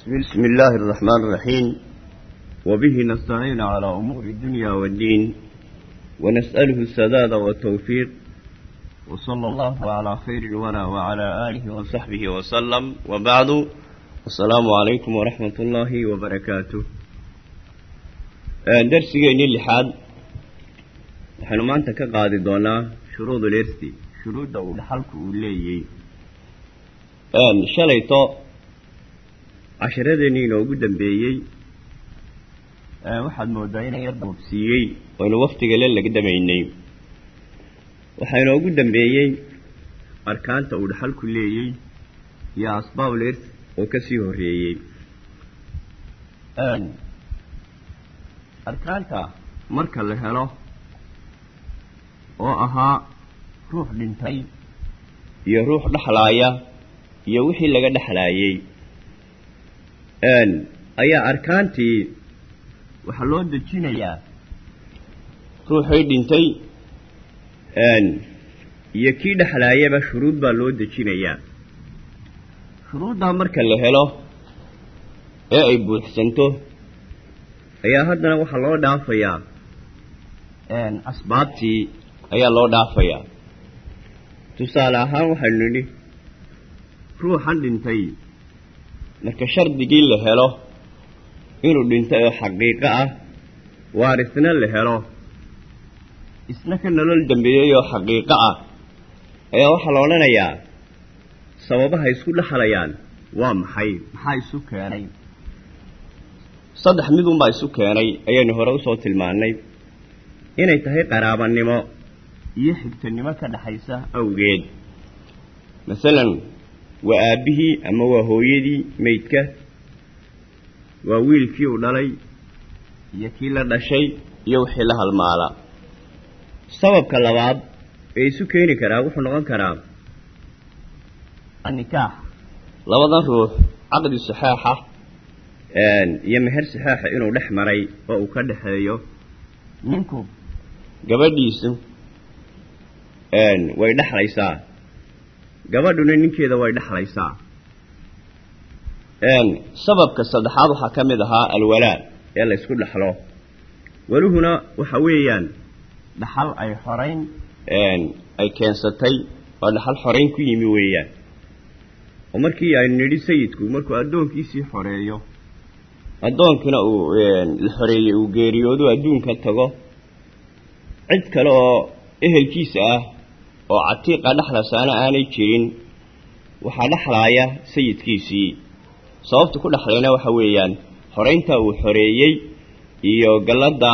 بسم الله الرحمن الرحيم وبه نستعين على أمور الدنيا والدين ونسأله السداد والتوفيق وصلى الله على خير الورى وعلى آله وصحبه وسلم وبعد السلام عليكم ورحمة الله وبركاته درسيني اللحاد waxaynu maanta ka qaadi doonaa shuruud ulirthi shuruudda uu dhaxalku uu leeyey shalayto casharadeenii inoogu dambeeyey waxaad moodaa inay yar dababsiiyey waktiga le laga damaynay. Waxaa inoogu dambeeyey arkaanta uu dhaxalku leeyey iyo asbaabul oo ka sii horreeyey. Arkaanta marka la helo oo ahaa ruux dhintay iyo ruux dhexlaaya iyo wixii laga dhexlaayey ayaa arkaantii waxaa loo dejinayaa. Ruuxii dhintay. Iyo kii dhexlaayaba shuruud baa loo dejinayaa. Shuruuddaa marka la helo ee ay buuxsanto ayaa haddana waxaa loo dhaafayaa. Asbaabtii ayaa loo dhaafayaa. Tusaale ahaan waxaynu nidhi ruuxan dhintay marka shardigii la helo inuu dhintay oo xaqiiqo ah waarisna la helo. Isna ka nolol dambeeyey oo xaqiiqo ah. Ayaa waxaa la odhanayaa sababaha isku dhexlayaan waa maxay? Maxaa isu keenay? Saddex midunbaa isu keenay ayaynu hore u soo tilmaannay. Inay tahay qaraabanimo iyo xigtanimo ka dhexaysa awgeed. Masalan waa aabbihii ama waa hooyadii meydka waa wiilkii uu dhalay iyo kii la dhashay iyo wixii la halmaala. Sababka labaad ee isu keeni karaa wuxuu noqon karaa annikaax labadan ruux caqdi saxaaxa iyo meher saxaaxa inuu dhex maray oo uu ka dhexeeyo ninku gabadhiisu way dhexlaysaa gabadhuna ninkeeda way dhexlaysaa sababka saddexaad waxaa ka mid ahaa alwalaa ee la ysku dhexlo waluhuna waxa weeyaan dhaxal ay xorayn ay keensatay oo dhaxal xorayn ku yimi weeyaan. Oo markii aynu nidhi sayidku markuu addoonkiisii xoreeyo addoonkina uu la xoreeyey uu geeriyoodu adduunka tago. Cid kale oo ehelkiisa ah oo catiiqa dhexlasaana aanay jirin waxaa dhexlaaya sayidkiisii. Sababta ku dhexlayna waxa weeyaan xoraynta uu xoreeyey iyo galladda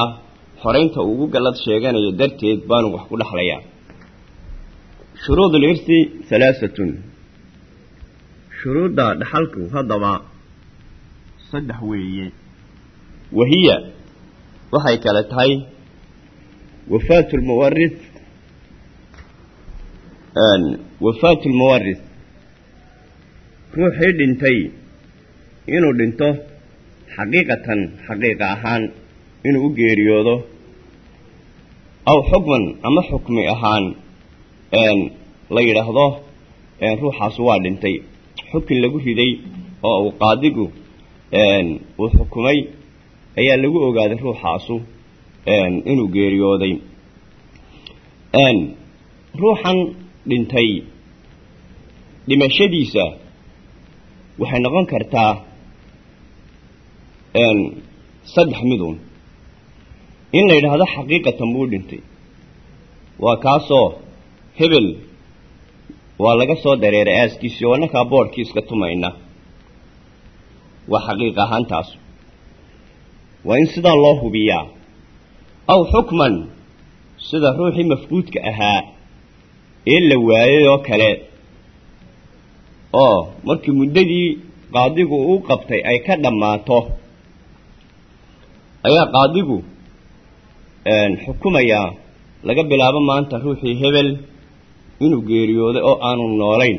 xoraynta uu ugu gallad sheeganayo darteed baanu wax ku dhexlayaa shuruud ulirthi halaasatun shuruudda dhaxalku haddaba saddex weeye. Wahiya waxay kale tahay wafaatu lmuwarith wafaatu lmuwarith ruuxii dhintay inuu dhinto xaqiiqatan xaqiiqa ahaan inuu u geeriyoodo aw xukman ama xukmi ahaan la yidhaahdo ruuxaasu waa dhintay. Xukin lagu riday oo uu qaadigu uu xukumay ayaa lagu ogaaday ruuxaasu inuu geeriyooday. Ruuxan dhintay. Dhimashadiisa waxay noqon kartaa saddex midun in la yidhaahdo xaqiiqatan buu dhintay. Waa kaasoo hebel waa laga soo dareeray aaskiisii oo annakaa boodhkii iska tumayna. Waa xaqiiq ahaantaas. Waa in sidaa loo hubiyaa. Aw xukman sida ruuxii mafquudka ahaa ee la waayay oo kale. Oo markii muddadii qaadigu uu qabtay ay ka dhammaato ayaa qaadigu xukumayaa laga bilaabo maanta ruuxii hebel inuu geeriyooday oo aanu noolayn.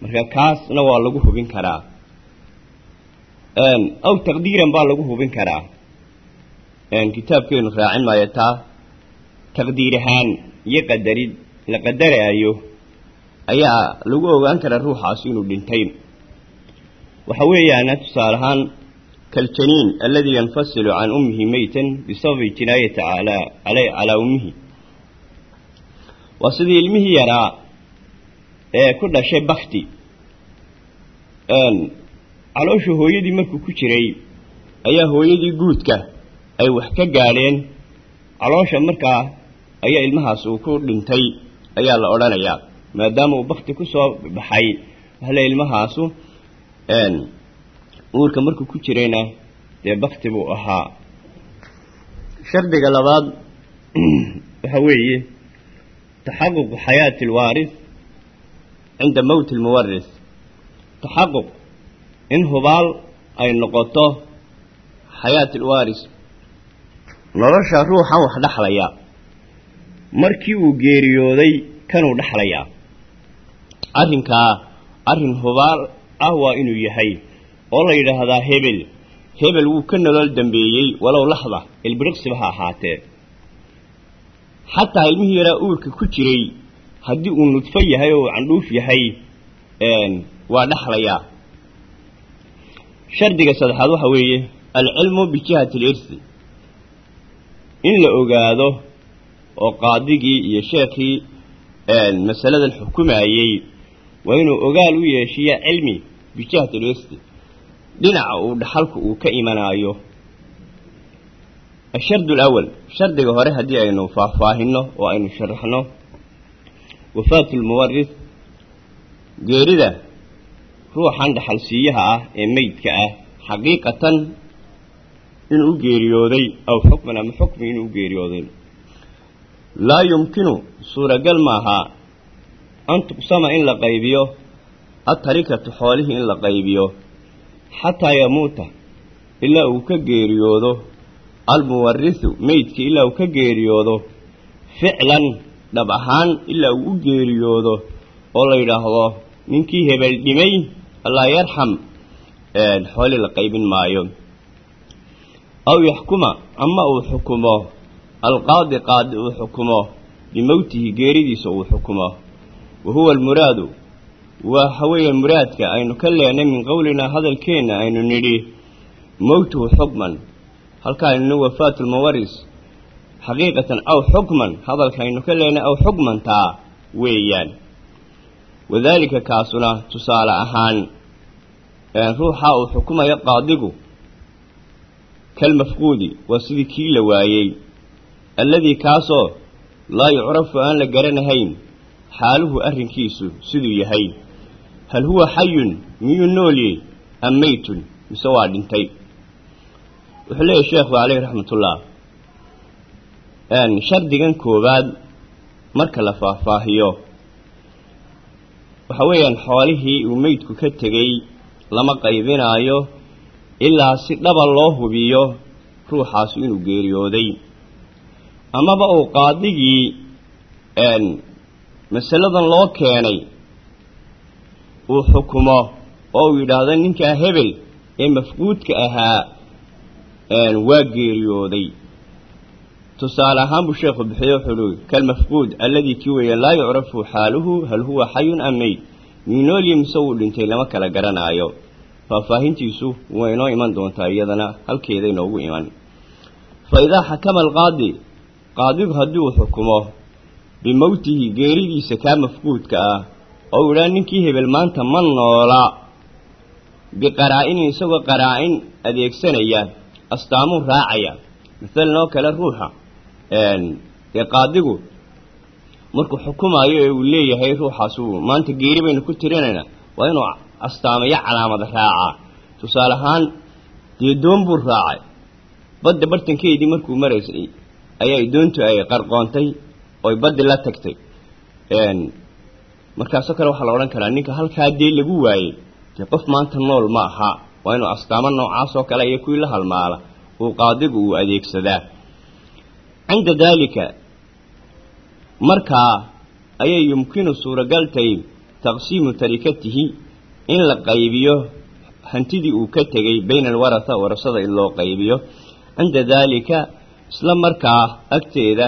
Marka kaasna waa lagu hubin karaa. Aw taqdiiran baa lagu hubin karaa. Kitaabkeenu raacin maayo taa taqdiir ahaan iyo qadarid la qadaraayo ayaa lagu ogaan karaa ruuxaasi inuu dhintay waxa weeyaana tusaale ahaan kaljaniin alladii yanfasilu can ummihi meytan bisababi jinaayati calaa calay calaa ummihi. Waa sidii ilmihii yaraa ee ku dhashay bakti caloosha hooyadii markuu ku jiray ayaa hooyadii guudka ay wax ka gaadheen. Caloosha markaa ayaa ilmahaas uu ku dhintay ayaa la odhanayaa maadaama uu bakti ku soo baxay waxale ilmahaasu uurka markuu ku jirayna dee bakti buu ahaa. Shardiga labaad waxa weeye taxaququ xayaati alwaaris cinda mowti almuwaris taxaquq in hubaal ay noqoto xayaati alwaaris nolosha ruuxan wax dhexlaya markii uu geeriyooday kanuu dhexlayaa arrinkaa arrin hubaal ah waa inuu yahay oo la yidhaahdaa hebel. Hebel wuu ka nolol dambeeyey walow laxda ilbiriqsiba ha ahaatee. Xataa ilmihii yaraa uurka ku jiray haddii uu nudfo yahay oo uu candhuuf yahay waa dhexlayaa shardiga saddexaad waxa weeye alcilmu bijihati alirsi in la ogaado oo qaadigii iyo sheekhii masaladan xukumayey waa inuu ogaal u yeeshiya cilmi alirsi dhinaca uu dhaxalku uu ka imanaayo ashardu alawal shardiga hore haddii aynu faahfaahinno oo aynu sharaxno wafaatu lmuwaris geerida ruuxan dhaxalsiiyaha ah ee meydka ah xaqiiqatan inuu u geeriyooday aw xukman ama xukmi inuu u geeriyooday laa yumkinu suuragal maaha an tuqsama in la qaybiyo atarikatu xoolihii in la qaybiyo xataa yamuuta ilaa uu ka geeriyoodo almuwarisu meydkii ilaa uu ka geeriyoodo ficlan dhab ahaan ilaa uu u geeriyoodo oo la yidhaahdo ninkii hebel dhimay allaa yarxam xooli la qaybin maayo. Aw yaxkuma ama uu xukumo alqaadi qaadi uu xukumo bimowtihi geeridiisa uu xukumo. Wa huwa almuraadu waxa weeye muraadka aynu ka leenay min qowlinaa hadalkeenna aynu nidhi mowtuhu xukman halka aynu ni wafaatu lmuwaris xaqiiqatan aw xukman hadalka aynu ka leenay aw xukmantaa weeyaan. Wadaalika kaasuna tusaale ahaan ruuxa uu xukumayo qaadigu kalmafquudi waa sidii kii la waayey alladii kaasoo laa yucrafu aan la garanahayn xaaluhu arrinkiisu siduu yahay. Hal huwa xayun miyuu noolyey am meytun mise waa dhintay? Wuxuu leeyahy sheekhu caleyhi raxmatullah shardigan koowaad marka la faahfaahiyo. Waxa weeyaan xoolihii uu meydku ka tegey lama qaybinaayo ilaa si dhaba loo hubiyo ruuxaasu inuu geeriyooday amaba uu qaadigii masaladan loo keenay uu xukumo oo uu yidhaahdo ninkaa hebel ee mafquudka ahaa waa geeriyooday. Tusaale ahaan buu sheekhu bixiyo wuxuu uhi kalmafquud alladii kii weeye laa yucrafu xaaluhu hal huwa xayun am meyd miinoolya mise wuu dhintay lama kala garanaayo. Faahfaahintiisu way inoo iman doontaa iyadana halkeeday noogu iman. Fa idaa xakama alqaadi qaadigu haddii uu xukumo bimowtihi geeridiisa kaa mafquudka ah oo idhaa ninkii hebel maanta ma noola. Biqaraa-inin isagoo qaraa-in adeegsanaya astaamuu raacaya. Masalan oo kale ruuxa. Ee qaadigu markuu xukumaayo ee uu leeyahay ruuxaasu maanta geeri baynu ku tirinaynaa waa inuu astaamayo calaamada raacaa tusaale ahaan dee buu raacay. Badda bartankeedii markuu maraysay ayaa doontu ay qarqoontay oy baddi la tagtay. Markaasoo kale waxaa la odhan karaa ninka halkaa dee lagu waayey dee qof maanta nool ma aha waa inuu astaamo noocaas oo kale iyo kuwii la halmaala uu qaadigu uu adeegsadaa. Cinda daalika markaa ayay yumkinu suuragaltay taqsiimu tarikatihi in la qaybiyo hantidii uu ka tegey bayna alwarasa warasada in loo qaybiyo. Cinda daalika isla markaa agteeda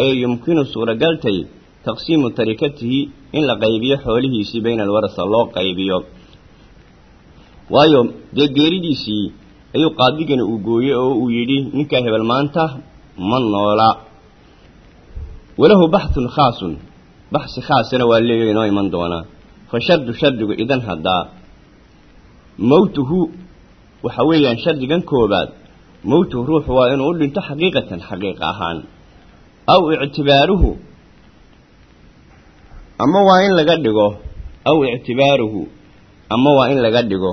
ayay yumkinu suuragaltay taqsiimu tarikatihi in la qaybiyo xoolihiisii bayna alwarasa loo qaybiyo. Waayo dee geeridiisii ayuu qaadigani uu gooyey oo uu yidhi ninkaa hebel maanta ma noola. Walahu baxthun khaasun baxsi khaasana waa leeyahy inoo iman doonaa. Fa shardu shardigu idan haddaa. Mowtuhu waxa weeyaan shardigan koobaad mowtuhu ruuxu waa inuu u dhinto xaqiiqatan xaqiiq ahaan. Aw ictibaaruhu. Ama waa in laga dhigo aw ictibaaruhu. Ama waa in laga dhigo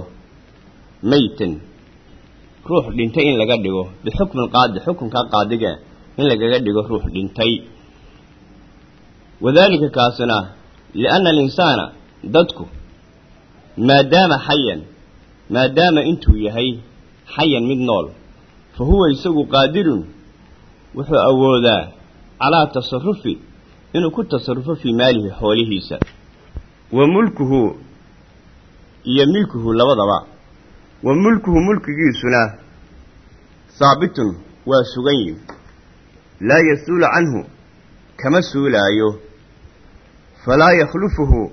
meytan ruux dhintay in laga dhigo bixukmi lqaadi xukunkaa qaadiga in lagaga dhigo ruux dhintay. Wadaalika kaasina lianna alinsaana dadku maadaama xayan maadaama intuu yahay xayan mid nool fa huwa isagu qaadirun wuxuu awoodaa calaa tasarufi inuu ku tasarufo fii maalihi xoolihiisa wa mulkuhu iyo milkuhu labadaba wa mulkuhu mulkigiisuna haabitun waa sugan yihi laa yasuulu canhu kama suulaayo falaa yakhlufuhu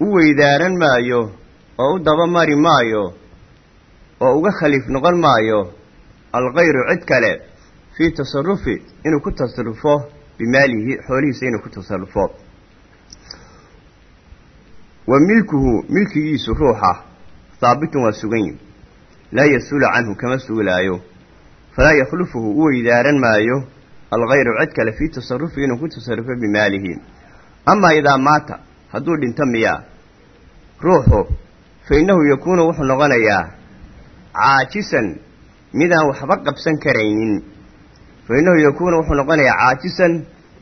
u weydaaran maayo oo u dabamari maayo oo uga khaliif noqon maayo alkayru cid kale fii tasarufi inuu ku tasarufo bimaalihi xoolihiisa inuu ku tasarufo wa milkuhu milkigiisu ruuxa haabitun waa sugan yihi laa yasuulu canhu kama suulaayo. Falaa yakhlufuhu u weydaaran maayo. Alkayru cid kale fii tasarufi inuu ku tasarufo bimaalihi. Amaa idaa maata hadduu dhinto miyaa ruuxu fa innahu yakuunu wuxuu noqonayaa caajisan midaan waxba qabsan karaynin. Fa innahu yakuunu wuxuu noqonayaa caajisan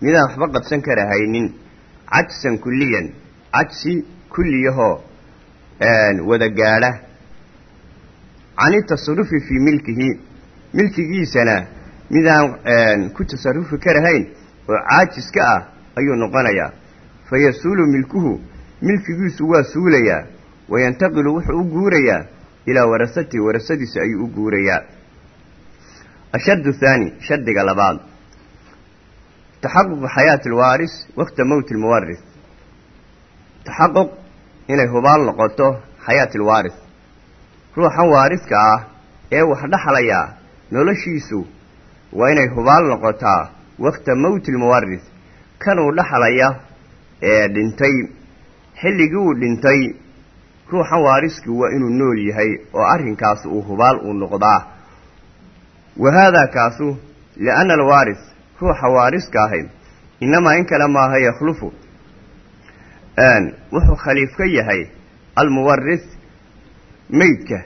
midaan waxba qabsan karahaynin. Cajsan kulliyan cajsi kulliyahoo wada gaadha. Cani tasarufi fii milkihi milkigiisana midaan ku tasarufi karahayn oo caajiska ah ayuu noqonayaa. Fa yasuulu milkuhu milkigiisu waa suulayaa wayantaqilu wuxuu u guurayaa ilaa warasatihi warasadiisa ayuu u guurayaa ashardu thaani shardiga labaad. Taxaququ xayaati alwaaris waqta mowti almuwaris taxaquq inay hubaal noqoto xayaati alwaaris ruuxan waariska ah ee wax dhexlayaa noloshiisu waa inay hubaal noqotaa waqta mowti almuwaris kanuu dhexlaya ee dhintay xilligii uu dhintay ruuxan waariskii waa inuu nool yahay oo arrinkaas uu hubaal uu noqdaa wa haadaa kaasu lianna alwaaris ruuxa waariska ahay innamaa in kale maaha yakhlufu wuxuu khaliif ka yahay almuwaris meydka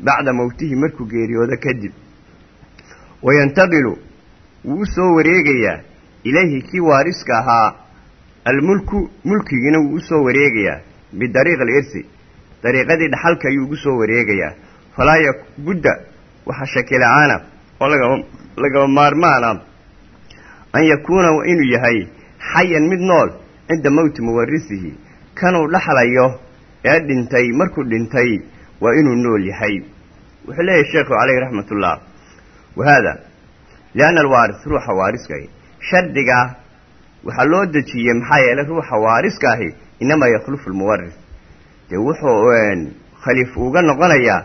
bacda mowtihi markuu geeriyoodo kadib wayantaqilu wuu u soo wareegayaa ilayhi kii waariska ahaa almulku mulkigiina wuu u soo wareegayaa bidariiqi alirsi dariiqadii dhaxalka ayuu ugu soo wareegayaa falaa yabudda waxa shakila-aana oo lagama lagama maarmaana an yakuuna inuu yahay xayan mid nool cinda mowti muwarisihi. Kanuu dhaxlayo ee dhintay markuu dhintay waa inuu nool yahay. Wuxuu leeyahay sheekhu caleyhi raxmatullah wahaada lianna alwaaris ruuxa waariskaahi shardiga waxaa loo dejiyey maxaa yeelay ruuxa waariska ahi inamaa yakhlufu lmuwaris dee wuxuu khaliif uga noqonayaa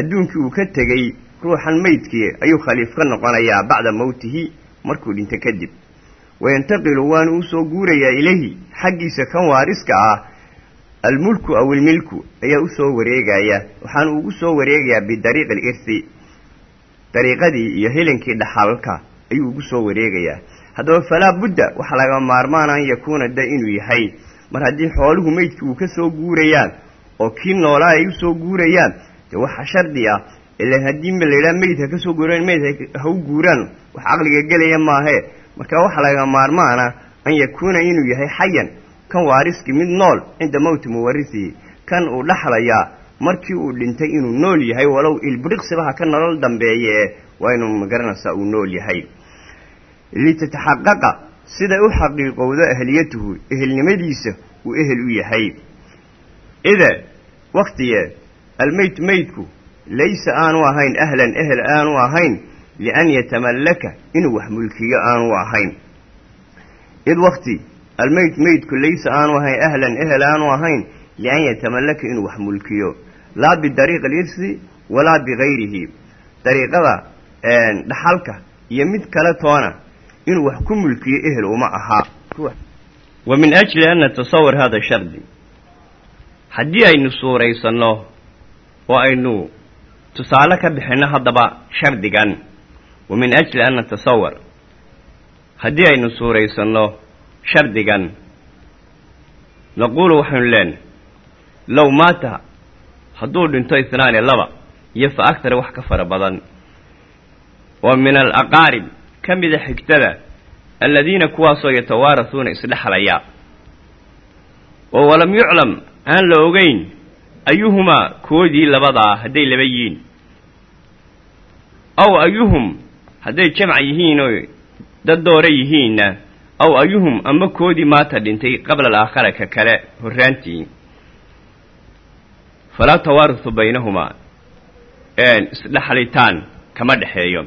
adduunkii uu ka tegey ruuxan meydkii ayuu khaliif ka noqonayaa bacda mowtihi markuu dhinto kadib. Wayantaqilu waanu u soo guurayaa ilayhi xaggiisa kan waariska ah almulku aw ilmilku ayaa u soo wareegaya. Waxaanu ugu soo wareegayaa bidariiqi alirsi dariiqadii iyo helinkii dhaxalka ayuu ugu soo wareegayaa. Haddaba falaa budda waxaa laga maarmaana an yakuuna da inuu yahay. Mar haddii xooluhu meydkii uu ka soo guurayaan oo kii noolaa ay u soo guurayaan dee waxaa shardi ah ilan haddii ma laydhaha meyd ha ka soo guuraan meyd ha u guuraan wax caqliga gelaya maahee marka waxaa laga maarmaana an yakuuna inuu yahay xayan kan waariskii mid nool cinda mowti muwarisihi kan uu dhaxlayaa markii uu dhintay inuu nool yahay walow ilbiriqsiba ha ka nolol dambeeye waa inuu ma garanaysaa uu nool yahay. Litataxaqaqa siday u xaqiiqowdo ahliyatuhu ehelnimadiisa uu ehel u yahay. Ida waktigee almeyd meydku laysa aanu ahayn ahlan ehel aanu ahayn lian yatamallaka inuu wax mulkiyo aanu ahayn id wakti almeyd meydku laysa aanu ahayn ahlan ehel aanu ahayn lian yatamallaka inuu wax mulkiyo laa bidariiqi alirsi walaa bigayrihi dariiqada dhaxalka iyo mid kale toona inuu wax ku mulkiyo ehel uma ahaa wa min ajli an natasawar hada shardi haddii aynu suuraysanno oo aynu tusaale ka bixinno haddaba shardigan. Wa min ajli an natasawar haddii aynu suuraysanno shardigan naquulu waxaynu leenahay low maata hadduu dhinto isnaani laba iyo fa agtara wax ka fara badan. Oo min alaqaarib ka mida xigtada aladiina kuwaasoo yatawaarasuuna isdhexlaya oo walam yuclam aan la ogeyn ayuhumaa koodii labadaa hadday laba yihiin aw ayuhum hadday jamc yihiin oo dad doora yihiinna aw ayuhum ama koodii maata dhintay qabla alaakhara ka kale horraantii falaa tawaarusu baynahumaa isdhexlitaan kama dhexeeyo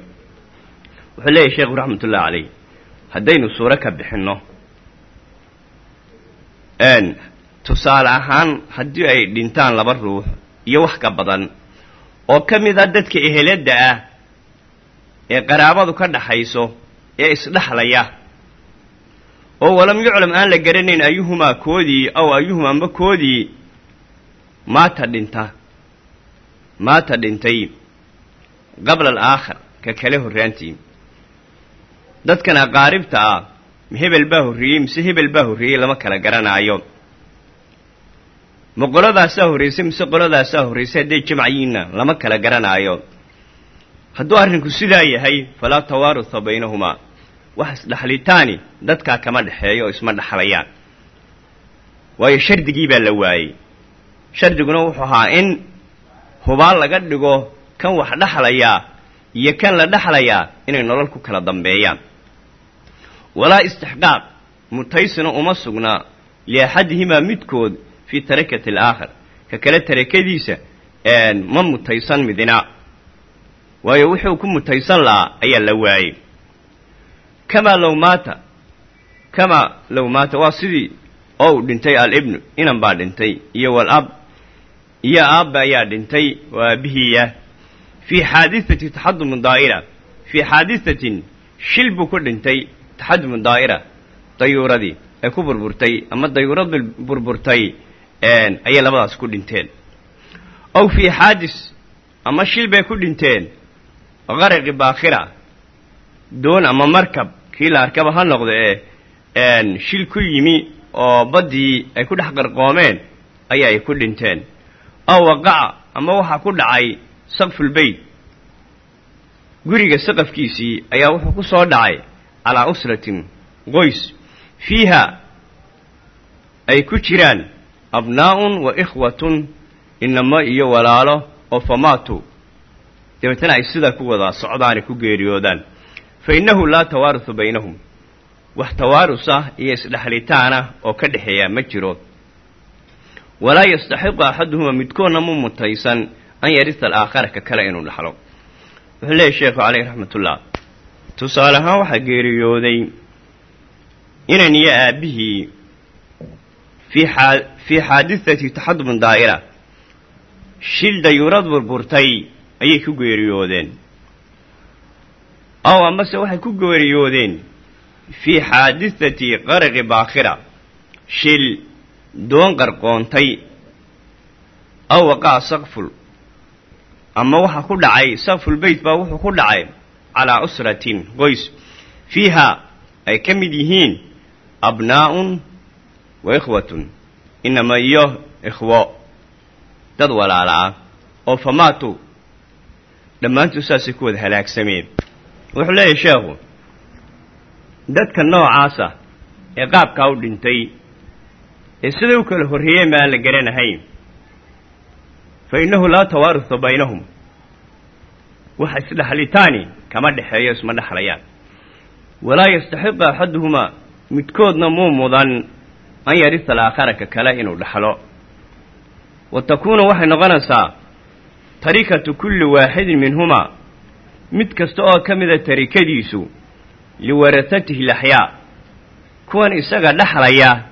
wuxuu leeyahy sheekhu raxmatullahi calayh haddaynu suuro ka bixinno tusaale ahaan haddii ay dhintaan laba ruux iyo wax ka badan oo ka mid a dadka eheladda ah ee qaraabadu ka dhaxayso ee isdhexlaya oo walam yuclam aan la garanayn ayuhumaa koodii aw ayuhum amba koodii maata dhinta maata dhintay qabla alaakhar ka kale horraantii dadkan aqaaribta ah ma hebel baa horreeyey mise hebel baa horreeyey lama kala garanaayo ma qoladaasaa horraysay mise qoladaasaa horraysay hadday jamcayiinna lama kala garanaayo. Hadduu arrinku sidaa yahay falaa tawaaruha baynahumaa. Wax isdhaxlitaani dadkaa kama dhexeeyo oo isma dhexlayaan waayo shardigii baa la waayey. Shardiguna wuxuu ahaa in hubaal laga dhigo kan wax dhexlayaa iyo kan la dhexlayaa inay nolol ku kala dambeeyaan. Walaa istixqaaq mutaysina uma sugnaa liaxadihimaa midkood fii tarakati alaakhar ka kale tarakadiisa ma mutaysan midina waayo wuxuu ku mutaysan lahaa ayaa la waayey kamaa low maata kamaa low maata waa sidii oo uu dhintay alibnu inan baa dhintay iyo walab iyo aabba ayaa dhintay waa aabihiiya fii xaadisati taxadumu daa'ira fii xaadisatin shil buu ku dhintay taxadumu daa'ira dayuuradii ay ku burburtay ama dayuurad burburtay ayay labadaas ku dhinteen. Aw fii xaadis ama shil bay ku dhinteen. Qaraqi baakhira doon ama markab kii la arkaba ha noqdo ee shil ku yimi oo baddii ay ku dhex qarqoomeen ayaa ay ku dhinteen. Aw waqaca ama waxaa ku dhacay saqfulbeyt guriga saqafkiisii ayaa wuxuu ku soo dhacay calaa usratin qoys. Fiiha ay ku jiraan abnaa'un wa ikhwatun inamo iyo walaalo oo famaatu dabeetana ay sidaa ku wada socdaanay ku geeriyoodaan. Fa innahu laa tawaarusu baynahum. Wax tawaarus ah iyo isdhexlitaana oo ka dhexeeya ma jiro. Walaa yastaxiqu axaduhuma midkoodna mu mutaysan an yarisa alaakhara ka kale inuu dhaxlo. Wuxuu leeyahy sheekhu caleyh raxmatullah tusaale ahaan waxaa geeriyooday inan iyo aabbihii fii aa fii xaadisati taxadumun daa'ira shil dayuurad burburtay ayay ku geeriyoodeen aw amase waxay ku geeriyoodeen fii xaadisati qaraqi baakhira shil doon qarqoontay aw waqaca saqful ama waxaa ku dhacay saqfulbeyt baa wuxuu ku dhacay calaa usratin qoys fiiha ay ka mid yihiin abnaa'un wa ikhwatun. Inama iyo ikhwo dad walaala ah oo famaatu dhammaantood saasay ku wada halaagsameen wuxuu leeyahay sheekhu dadka noocaasa ee qaabkaa u dhintay ee siday u kala horreeyeen ba aan la garanahayn fa innahu laa tawaarusa baynahum. Waxa isdhexlitaani kama dhexeeyo isma dhexlayaan walaa yastaxiqu axaduhumaa midkoodna muu mudan an yarisa alaakhara ka kale inuu dhaxlo. Wa takuunu waxay noqonaysaa tarikatu kulli waaxidin minhumaa mid kasta oo ka mida tarikadiisu liwarasatihi laxyaa kuwan isaga dhexlaya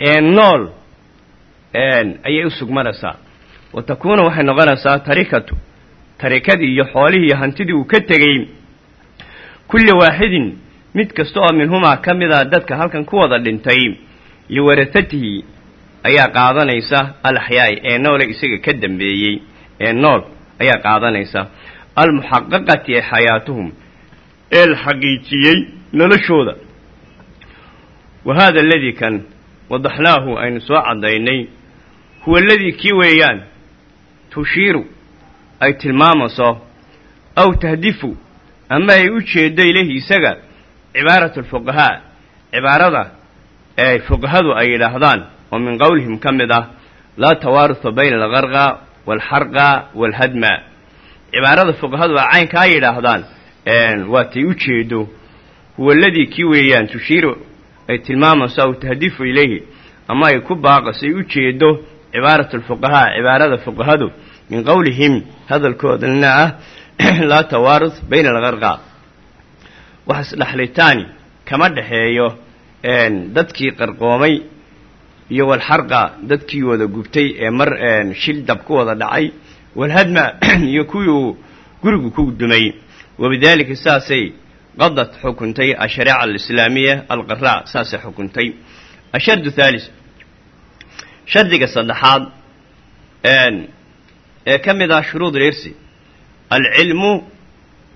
ee nool ayay u sugmanaysaa. Wa takuunu waxay noqonaysaa tarikatu tarikadii iyo xoolihii iyo hantidii uu ka tegey kulli waaxidin mid kasta oo minhumaa ka mida dadka halkan ku wada dhintay liwarasatihi ayaa qaadanaysa alaxyaai ee noole isaga ka dambeeyey ee nool ayaa qaadanaysa. Almuxaqaqati ee xayaatuhum ee la xaqiijiyey noloshooda. Wa haada aladii kan wadaxnaahu aynu soo caddaynay huwa aladii kii weeyaan tushiiru ay tilmaamayso aw tahdifu ama ay u jeeddo ilahi isaga cibaaratu alfuqahaa cibaarada ee fuqahadu ay yidhaahdaan oo min qowlihim ka mid ah laa tawaaruha bayna algarqa waalxarqa waalhadma cibaarada fuqahadu a caynkaa yidhaahdaan waatay u jeedo huwa aladii kii weeyaan tushiiru ay tilmaamayso aw tahdifu ilayhi ama ay ku baaqaso ay u jeedo cibaaratu alfuqahaa cibaarada fuqahadu min qowlihim hadalkoodana ah laa tawaaruth bayna algarqa wax isdhaxlitaani kama dhexeeyo dadkii qarqoomay iyo walxarqa dadkii wada gubtay ee mar shil dab ku wada dhacay walhadma iyo kuwii uu gurigu ku dumay. Wabidaalika saasay qadad xukuntay ashareeca alislaamiya alqaraa saasay xukuntay. Ashardu thalis shardiga saddexaad ee ka mid ah shuruud lirsi alcilmu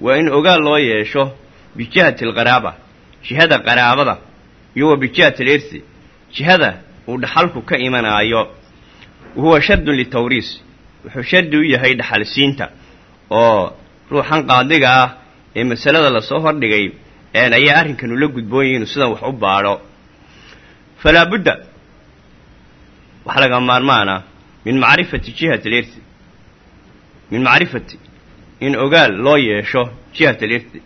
waa in ogaal loo yeesho bijihati alqaraaba jihada qaraabada iyo wa bijihati alirsi jihada uu dhaxalku ka imanaayo wahuwa shardun litawriis wuxuu shardi u yahay dhaxalsiinta oo ruuxan qaadiga ah ee masalada la soo hordhigay ayaa arrinkan ula gudboonyahy inuu sidan wax u baadho falaa budda waxaa laga maarmaana min macrifati jihati alirsi min macrifati in ogaal loo yeesho jihat alirti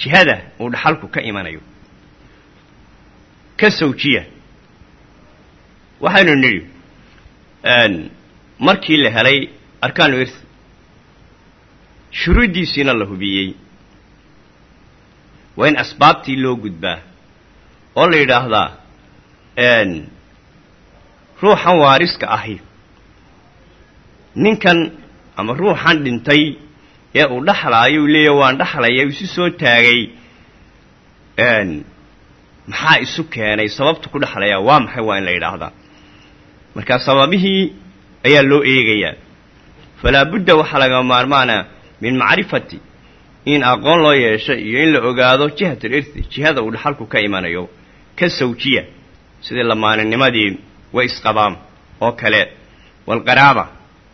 jihada uu dhaxalku ka imanayo ka waxaynu nidhi markii la helay arkaanu irsi shuruuddiisiina la hubiyey. Waa in asbaabtii loo gudbaa oo la yidhaahdaa ruuxan waariska ahi. Ninkan ama ruuxan dhintay ee uu dhaxlaayo uu leeyahy waan dhaxlaya isu soo taagay maxaa isu keenay? Sababtu ku dhexlayaa waa maxay? Waa in la yidhaahdaa. Markaa sababihii ayaa loo eegayaa. Falaa budda waxaa laga maarmaana min macrifati in aqoon loo yeesho iyo in la ogaado jihat alirthi jihada uu dhaxalku ka imanayo ka sawjiya sidii lamaaninimadii way isqabaam oo kale walqaraaba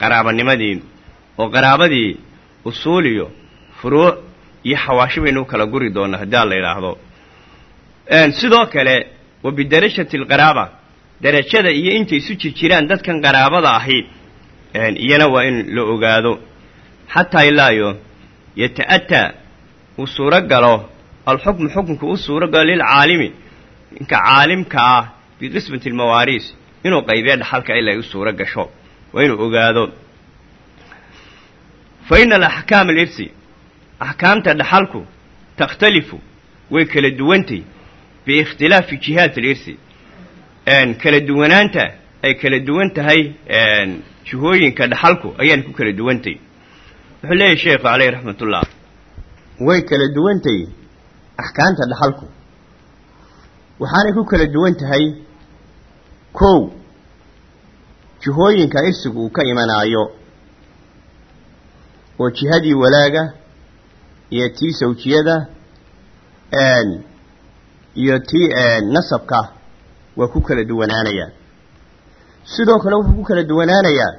qaraabanimadii oo qaraabadii usuul iyo furuuc iyo xawaashi baynu kala guri doonaa haddii la yidhaahdo sidoo kale wa bidarajati alqaraaba. Darajada iyo intay isu jirjiraan dadkan qaraabada ahi. Iyana waa in la ogaado. Xataa ilaayo yata'ataa uu suuro galo alxukmu xukunku u suuro galo lilcaalimi. Ninka caalimka ah biqismati almawaariis inuu qaybiyo dhaxalka ilaa ay u suuro gasho waa inuu ogaado. Fa ina alaxkaam alirsi axkaamta dhaxalku takhtalifu way kala duwantay biikhtilaafi jihaat alirsi. Kala duwanaanta ay kala duwan tahay jihooyinka dhaxalku ayaan ku kala duwantay. Wuxuu leeyahy sheekhu caleyh raxmatullah. Way kala duwantay axkaamta dhaxalku. Waxaanay ku kala duwan tahay kow jihooyinka irsigu uu ka imanaayo oo jihadii walaaga iyo tii sawjiyada iyo tii nasabka waa ku kala duwanaanayaa sidoo kale wuxuu ku kala duwanaanayaa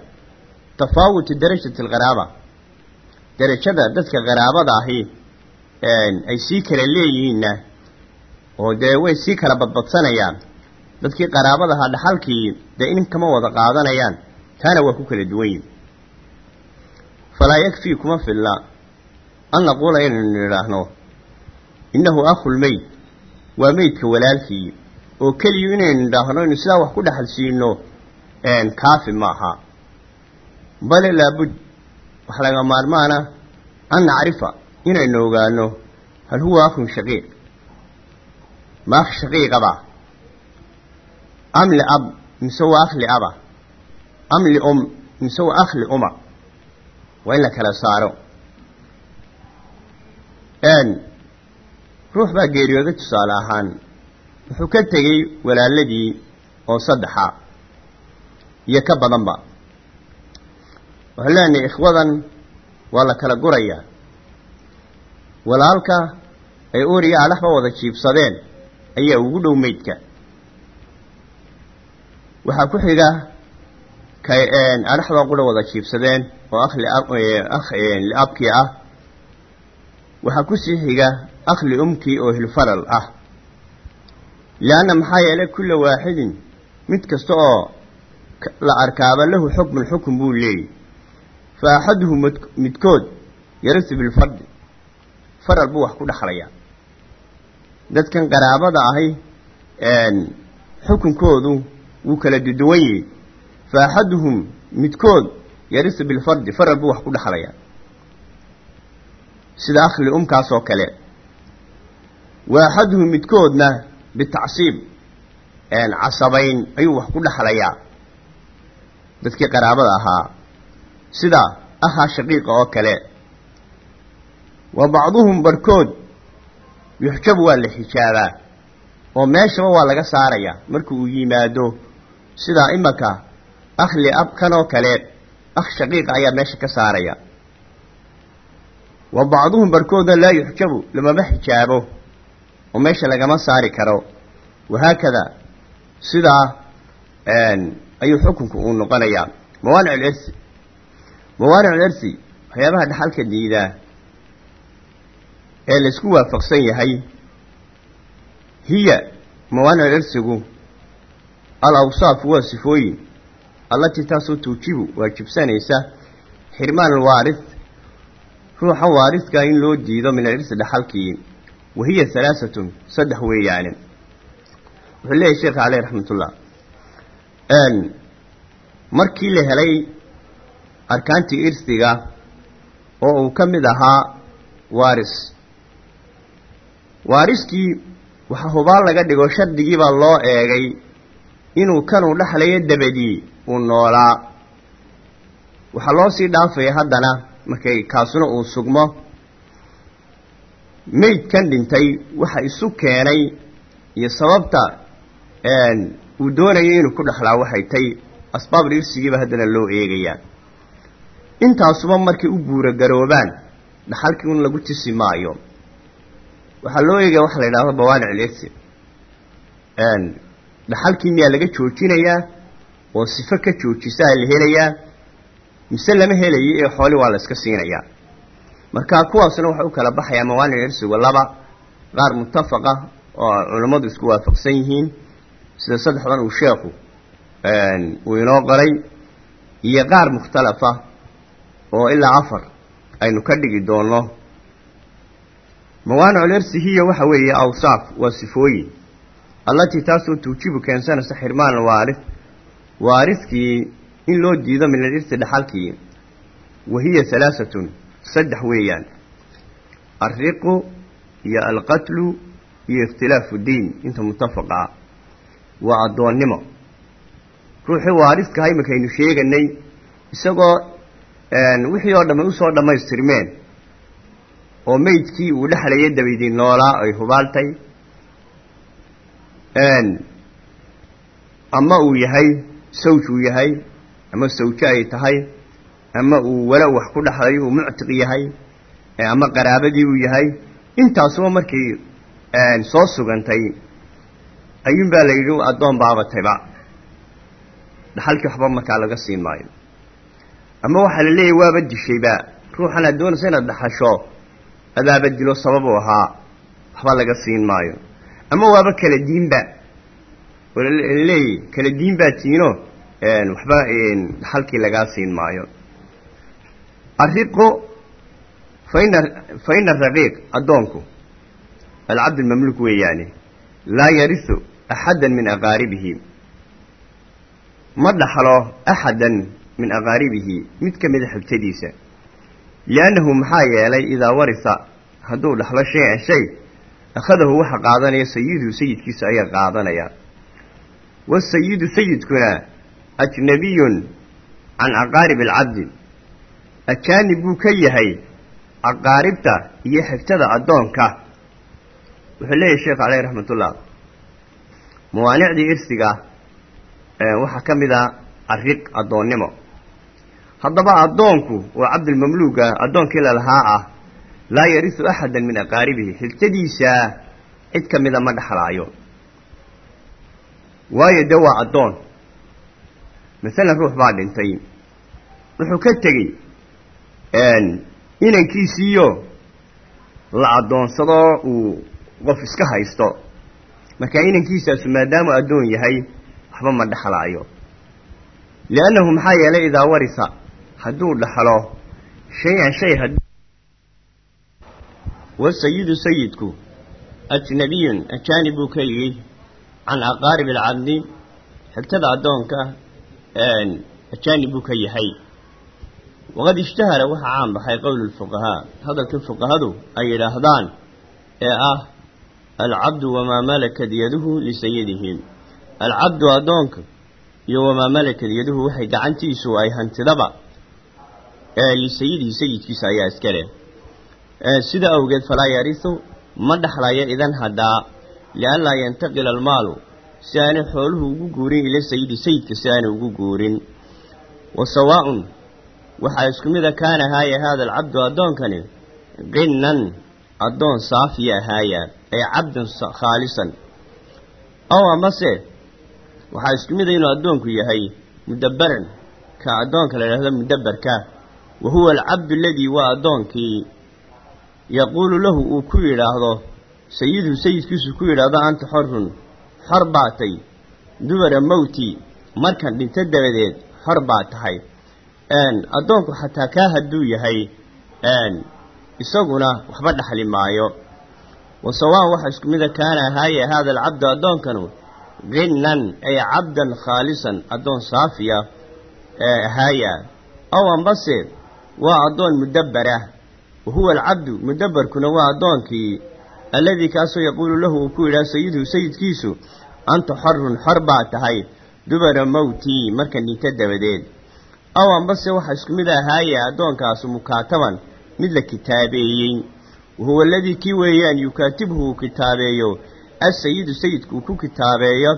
tafaawutu darajati alqaraaba derajada dadka qaraabada ahi ay sii kala leeyihiinna oo dee way sii kala badbadsanayaan. Dadkii qaraabada ahaa dhaxalkii dee in kama wada qaadanayaan taana waa ku kala duwan yihiin falaa yakfii kuma filla an naquula inaynu nidhaahno innahu akhul meyd waa meydka walaalkii. Oo keliyu inaynu nidhaahno inu sidaa wax ku dhaxal siino kaafi maaha bale laabud waxaa laga maarmaana an nacrifa inaynu ogaano hal huwa akhun shaqiiq. Ma akh shaqiiqaba am liab mise waa akh liaba am lium mise waa akhli uma? Waa in la kala saaro ruux baa geeriyooday tusaale ahaan wuxuu ka tegey walaaladii oo saddexa iyo ka badanba. Waxaan leenahay ikhwadan waa la kala gurayaa. Walaalka ay uriya alaxba wada jiibsadeen ayaa ugu dhow meydka waxaa ku xiga kay alaxda qura wada jiibsadeen oo akh liakh liabkii ah. Waxaa ku sii xiga akhli umkii oo hilfaral ah lianna maxaa yeelay kulla waaxidin mid kasta oo la arkaaba lahu xukmun xukun buu leeyahy fa axaduhu midkood yarisu bilfardi faral buu wax ku dhexlayaa dadkan qaraabada ahi xukunkoodu wuu kala duduwan yahay fa axaduhum midkood yarisu bilfardi faral buu wax ku dhexlayaa sida akhli umkaas oo kale wa axaduhum midkoodna bitacsiib. Casabayn ayuu wax ku dhexlayaa dadkii qaraabada ahaa. Sida ahaa shaqiiqa oo kale. Wa bacduhum barhkood yuxjabu waa la xijaabaa. Oo meeshaba waa laga saarayaa marka uu yimaado. Sidaa imanka akhli ab kan oo kale akh shaqiiqa ayaa meesha ka saaraya. Wa bacduhum barhkoodna laa yuxjabu lamama xijaabo oo meesha lagama saari karo. Wahaakada sidaa ayuu xukunku uu noqonayaa. Mawaanic alirsi mawaanic alirsi waxyaabaha dhaxalka diidaa ee la isku waafaqsan yahay hiya mawaanic alirsigu al awsaaf waa sifooyin allatii taasoo tuujibu waajibsanaysa xirmaan alwaaris ruuxa waariskaa in loo diido min alirsi dhaxalkii wa hiya halaasatun saddex weeyaane wuxuu leeyahy sheekha caleyh raxmatullah markii la helay arkaantii irsiga oo uu ka mid ahaa waaris waariskii waxaa hubaal laga dhigo shardigiibaa loo eegay inuu kanuu dhexlayo dabadii uu noolaa waxaa loo sii dhaafaya haddana markay kaasuna uu sugmo meydkan dhintay waxa isu keenay iyo sababta uu doonayay inuu ku dhexlaa waxay tay asbaab irsigiiba haddana loo eegayaa. Intaasuba markay u buuragaroobaan dhaxalkii un lagu tisi maayo. Waxaa loo eegaya waxa la yidhahdo bawaanic alirsi dhaxalkii miyaa laga joojinayaa oo sifo ka joojisaa la helayaa mise lama helayo ee xooli waa la iska siinayaa marka kuwaasuna waxay u kala baxayaa mawaanic irsigu laba qaar mutafaqa oo culammadu isku waafaqsan yihiin. Sida saddexdan uu sheekhu uu inoo qoray iyo qaar mukhtalafa oo ilaa afar aynu ka dhigi doonno. Mawaanic alirsi hiya waxa weeye awsaaf waa sifooyin. Allatii taasoo tuujibu keensanaysa xirmaan alwaaris waariskii in loo diido min alirsi dhaxalkii wa hiya halaasatun saddex weeyaan. Alriqu iyo alqatlu iyo ikhtilaafu diin inta mutafaqa ah waa addoonnimo ruuxii waariskaha iminkaynu sheeganay isagoo wixii oo dhamme u soo dhammaystirmeen oo meydkii uu dhexlayay dabaydii noolaa ay hubaaltay. Ama uu yahay sawj uu yahay ama sawjo ay tahay ama uu wala wax ku dhexlay uu muctiq yahay ama qaraabadii uu yahay intaasuba markii soo sugantay ayuun baa la yidhi addoon baabatayba. Dhaxalkii waxba markaa laga siin maayo. Ama waxaa la leeyahy waaba dishayba. Ruuxan aad doonaysa inaad dhaxasho adaaba dilo sababu ahaa waxba laga siin maayo. Ama waaba kala diinba. Laleeyahy kala diin baa tiino waxba dhaxalkii lagaa siin maayo faina fa ina araqiiq addoonku alcabd lmamluuk weeyaane laa yarisu axada min aqaaribihi ma dhaxlo axadan min aqaaribihi mid ka mida xigtadiisa liannahu maxaa yeelay idaa warisa hadduu dhaxlo shay-an shay akhadahu waxa qaadanaya sayiduhu sayidkiisa ayaa qaadanaya wasayidu sayidkuna ajnabiyun can aqaarib ajaanib buu ka yahay aqaaribta iyo xigtada addoonka. Wuxuu leeyahy sheekh caleyh raxmatullah. Mawaanicdii irsiga waxaa ka mid a ariq addoonnimo. Haddaba addoonku oo cabdulmamluuga addoonkii lalahaa ah laa yarisu axadan min aqaaribihi xigtadiisa cid ka mida ma dhexlaayo waayo de waa addoon. Masalan ruux baa dhintay. Wuxuu ka tegey inankiisiiyo la addoonsadoo uu qof iska haysto. Marka inankiisaasu maadaamu addoon yahay waxba ma dhexlaayo liannahu maxaa yeelay idaa warisa hadduu dhaxlo shay-an shay had wasayidu sayidku ajnabiyun ajaanib buu ka yidhi can aqaarib alcabdi xigtada addoonka ajaanib buu ka yahay waqad ishtahara waxaa caan baxay qowlu lfuqahaa hadalkii fuqahadu ay yidhaahdaan ee ah alcabdu wamaa malakat yaduhu lisayidihi alcabdu addoonka iyo wamaa malakat yaduhu waxay gacantiisu ay hantidaba lisayidihi sayidkiisa ayaa iska leh sida awgeed falaa yarisu ma dhexlayo idan haddaa lianlaa yantaqila almaalu si aanay xooluhu ugu guurin ila sayidi sayidka si aanay ugu guurin wa waxaa isku mida kaana haaya haada alcabdu addoonkani. Qinnan addoon saafiya ahaaya ay cabdan khaalisan. Ow amase waxaa isku mida inuu addoonku yahay mudabbaran ka addoonka la idhahdo mudabbarka. Wa huwa alcabdu aladii waa addoonkii. Yaquulu lahu uu ku yidhaahdo sayiduhu sayidkiisu ku yidhaahdo anta xorrun xor baa tay dubara mowti markan dhinto dabadeed xor baa tahay addoonku xataa kaa hadduu yahay isaguna waxba dhaxli maayo. Wa sawaan waxaa isku mida kaana ahaaye haada alcabdu addoonkanu qinnan ay cabdan khaalisan addoon saafiya ahaaya ow ambase waa addoon mudabbara. Wa huwa alcabdu mudabbarkuna waa addoonkii. Alladii kaasoo yaquulu lahu uu ku yidhaha sayiduhu sayidkiisu anta xorrun xor baa tahay dubara mowtii marka dhinto dabadeed aw ambase waxaa isku mid ahaaye addoonkaasu mukaataban mid la kitaabeeyey wahuwa aladii kii weeyaan yukaatibhu uu kitaabeeyo asayidu sayidku uu ku kitaabeeyo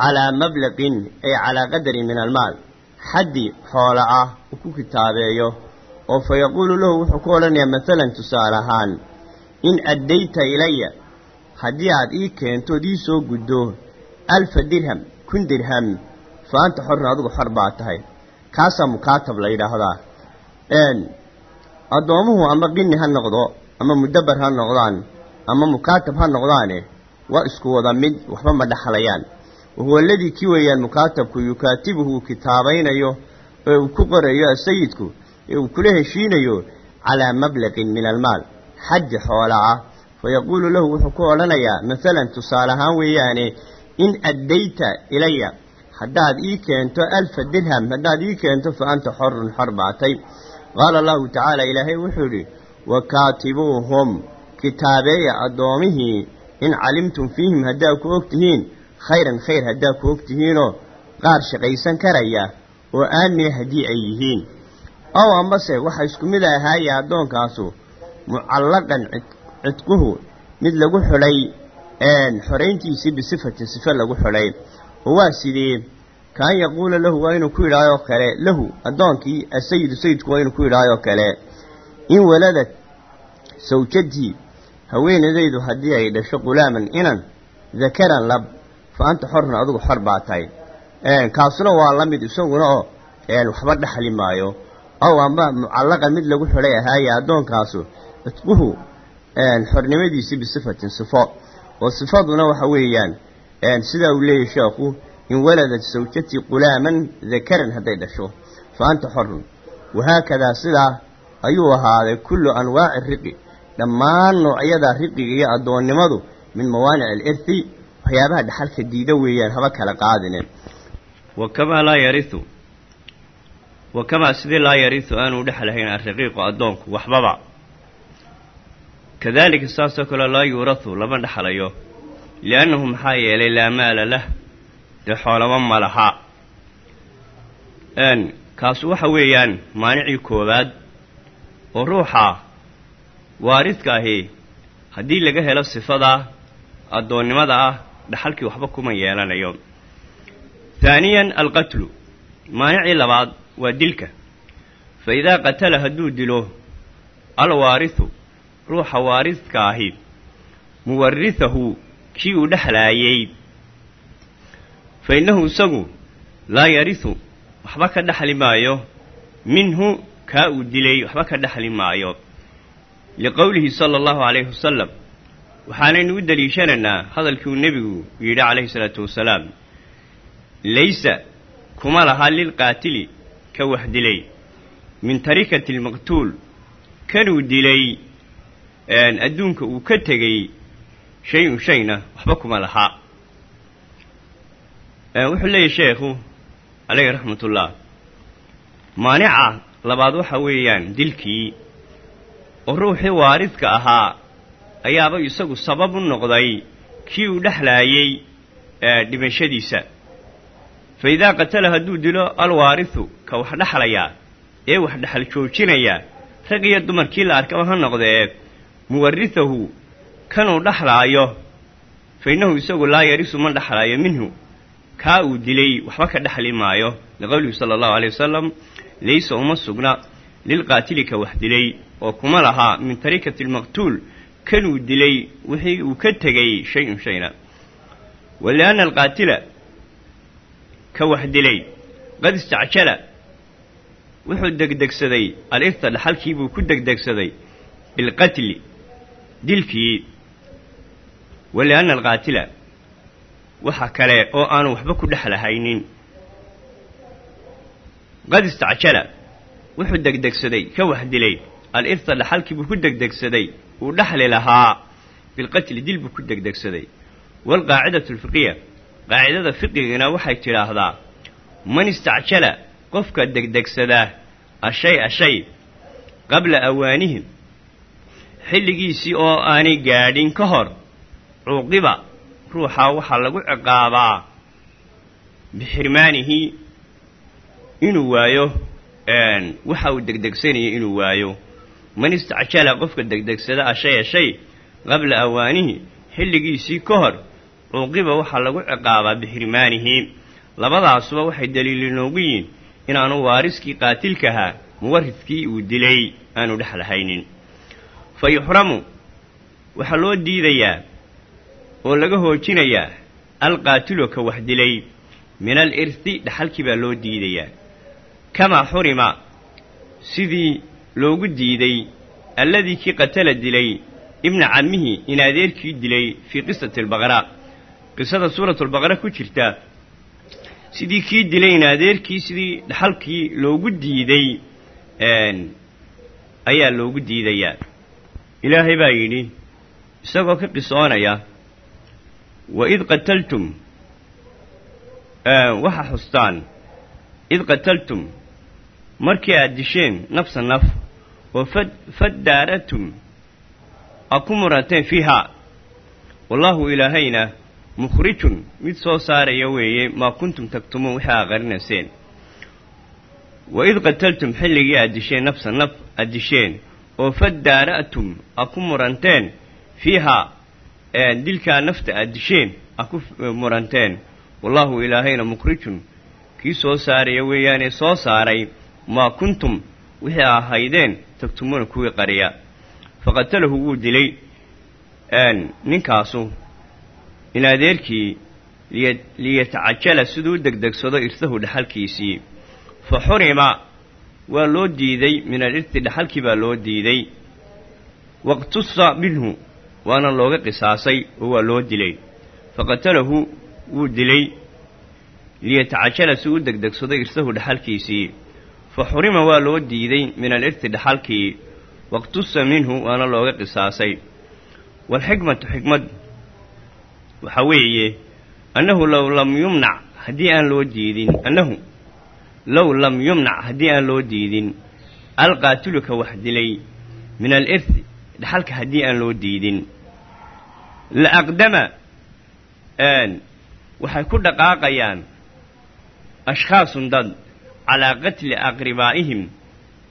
calaa mablaqin ay calaa qadarin min almaal xaddi xoola ah uu ku kitaabeeyo oo fa yaquulu lahu wuxuu ku odhanayaa masalan tusaale ahaan in addayta ilaya haddii aad ii keentood ii soo guddo alfa dirham kun dirham fa anta xor baa tahay kaasaa mukaatab la yidhaahdaa. Addoomuhu ama qini ha noqdo ama mudabbar ha noqdaan ama mukaatab ha noqdaane waa isku wada mid waxba ma dhexlayaan wahuwa aladii kii weeyaan mukaatabku yukaatibuhu uu kitaabaynayo ee uu ku qorayo asayidku ee uu kula heshiinayo calaa mablaqin min almaal xaddi xoola ah. Fa yaquulu lahu wuxuu ku odhanayaa masalan tusaale ahaan weeyaane in addayta ilaya haddaad ii keento alfa dirham haddaad ii keento fa anta xorun xor baatay. Qaala allahu tacaala ilaahay wuxuu idhi wa kaatibuuhum kitaabeeya addoomihii in calimtum fiihim haddaa ku og tihiin khayran khayr haddaa ku og tihiinoo qaar shaqaysan karaya oo aamina haddii ay yihiin. Ow ambase waxaa isku mid ahaaye addoonkaasu mucallaqan cidquhu mid lagu xidhay xorayntiisii bisifatin sifo lagu xidhay oo waa sidee kaan yaquula lahu waa inuu ku yidhaahoo kale. Lahu addoonkii asayidu sayidku waa inuu ku yidhaahoo kale. In waladad sawjadii haweenadaydu haddii ay dhasho qulaaman inan dakaran lab fa anta xorun adigu xor baa tahay. Kaasuna waa la mid isaguna oo waxba dhexli maayo. Ow amba mucallaqan mid lagu xidhay ahaaye addoonkaasu cidquhu xornimadiisii bisifatin sifo. Oo sifaduna waxa weeyaan sidaa uu leeyahy sheekhu in waladad sawjatii qulaaman dakaran hadday dhasho fa anta xorun wahaakadaa sidaa ayuu ahaaday kullu anwaaci riqi. Dhammaan noocyada riqiga iyo addoonnimadu min mawaanic alirthi waxyaabaha dhaxalka diida weeyaan haba kala qaadine. Wakamaa laa yariu wakamaa sidii laa yarisu aanuu dhexlahayn alraqiiqu addoonku waxbaba. Kadaalika saasoo kale laa yuurahu lama dhexlayo liannahu maxaa yeelay laa maala lah dee xoolaba ma laha kaasu waxa weeyaan maanicii koowaad oo ruuxa waaridka ahi haddii laga helo sifada addoonnimada ah dhaxalkii waxba kuma yeelanayo haaniyan alqatlu maanicii labaad waa dilka fa idaa qatala hadduu dilo alwaarisu ruuxa waaridka ahi muwarisahu kii uu dhexlaayey fa innahu isagu laa yarisu waxba ka dhexli maayo. Minhu kaa uu dilay waxba ka dhexli maayo. Liqowlihi sala allahu calayhi wasalam waxaanaynu u deliishanaynaa hadalkii uu nebigu yidhi calayhi salaatu wasalaam. Laysa kuma laha lilqaatili ka wax dilay. Min tarikati almaqtuul kanuu dilay adduunka uu ka tegey shay-un shayna waxba kuma laha. Wuxuu leeyahy sheekhu calayhi raxmatullah maanica labaad waxa weeyaan dilkii oo ruuxii waaridka ahaa ayaaba isagu sabab u noqday kii uu dhexlaayey dhimashadiisa. Fa idaa qatala hadduu dilo alwaarisu ka wax dhexlayaa ee wax dhexal joojinaya rag iyo dumarkii la arkaba ha noqdee muwarisahu kanuu dhexlaayo fa innahu isagu laa yarisu ma dhexlaayo minhu. Kaa uu dilay waxba ka dhexli maayo. Liqowlihi sala allahu aleyh wasalam laysa uma sugna lilqaatili ka wax dilay oo kuma lahaa min tarikati almaqtuul. Kanuu dilay wixii uu ka tegay shay-un shayna. Walianna alqaatila ka wax dilay. Qad istacjala. Wuxuu degdegsaday alirta dhaxalkii buu ku degdegsaday bilqatli dilkii walianna alqaatila waxa kale oo aanu waxba ku dhexlahaynin qad istacjala wuxuu degdegsaday ka wax dilay. Al-irta dhaxalkii buu ku degdegsaday uu dhexli lahaa. Bilqatli dil buu ku degdegsaday. Waalqaacidatu alfiqiya qaacidada fiqigana waxay tidhaahdaa man istacjala qofka degdegsadaa ashay ashay qabla awaanihim xilligiisii oo aanay gaadhin ka hor cuuqiba ruuxaa waxaa lagu ciqaabaa bixirmaanihi inuu waayo waxa uu degdegsanayay inuu waayo. Man istacjala qofka degdegsada ashaya shay qabla awaanihi xilligiisii ka hor cuuqiba waxaa lagu ciqaabaa bixirmaanihi. Labadaasuba waxay daliil inoogu yihiin inaanu waariskii qaatilkahaa muwaridkii uu dilay aanu dhexlahaynin fa yuxramu waxaa loo diidayaa oo laga hoojinayaa alqaatilo ka wax dilay min al irsi dhaxalkii baa loo diidayaa kamaa xurima sidii loogu diiday alladii kii qatala dilay ibna cammihi in adeerkii dilay fii qisati albaqara qisada suuratulbaqara ku jirta sidii kii dilay in adeerkii sidii dhaxalkii loogu diiday ayaa loogu diidayaa. Ilaahay baa yidhi isagoo ka qisoonaya wa id qataltum waxa xustaan id qataltum markii aad disheen nafsa naf oo fad faddaaratum a ku muranteen fiihaa wallaahu ilaahayna mukhrijun mid soo saaraya weeye maa kuntum tagtumuun wixii aa qarinayseen wa id qataltum xilligii aad disheen nafsa naf aad disheen oo faddaara'tum a ku muranteen fiihaa dilkaa nafta aad disheen a ku muranteen. Wallaahu ilaahayna mukhrijun. Kii soo saaraya weeyaane soo saaray maa kuntum wixii ahaydeen tagtumuuna kuwii qariya. Faqatalahu wuu dilay ninkaasu in adeerkii liyatacajala siduu degdegsado irsahu dhaxalkiisii. Fa xurima waa loo diiday min alirti dhaxalkii baa loo diiday. Waqtusa minhu waana looga qisaasay oo waa loo dilay. Faqatalahu wuu dilay liyatacajala si u degdegsado irsahu dhaxalkiisii. Fa xurima waa loo diiday min alirti dhaxalkii. Waqtusa minhu waana looga qisaasay. Waalxikmatu xikmad waxa weeye annahu low lam yumnac haddii aan loo diidin annahu low lam yumnac haddii aan loo diidin alqaatilu ka wax dilay min alirti dhaxalka haddii aan loo diidin la aqdama waxay ku dhaqaaqayaan ashkhaasun dad calaa qatli aqribaa'ihim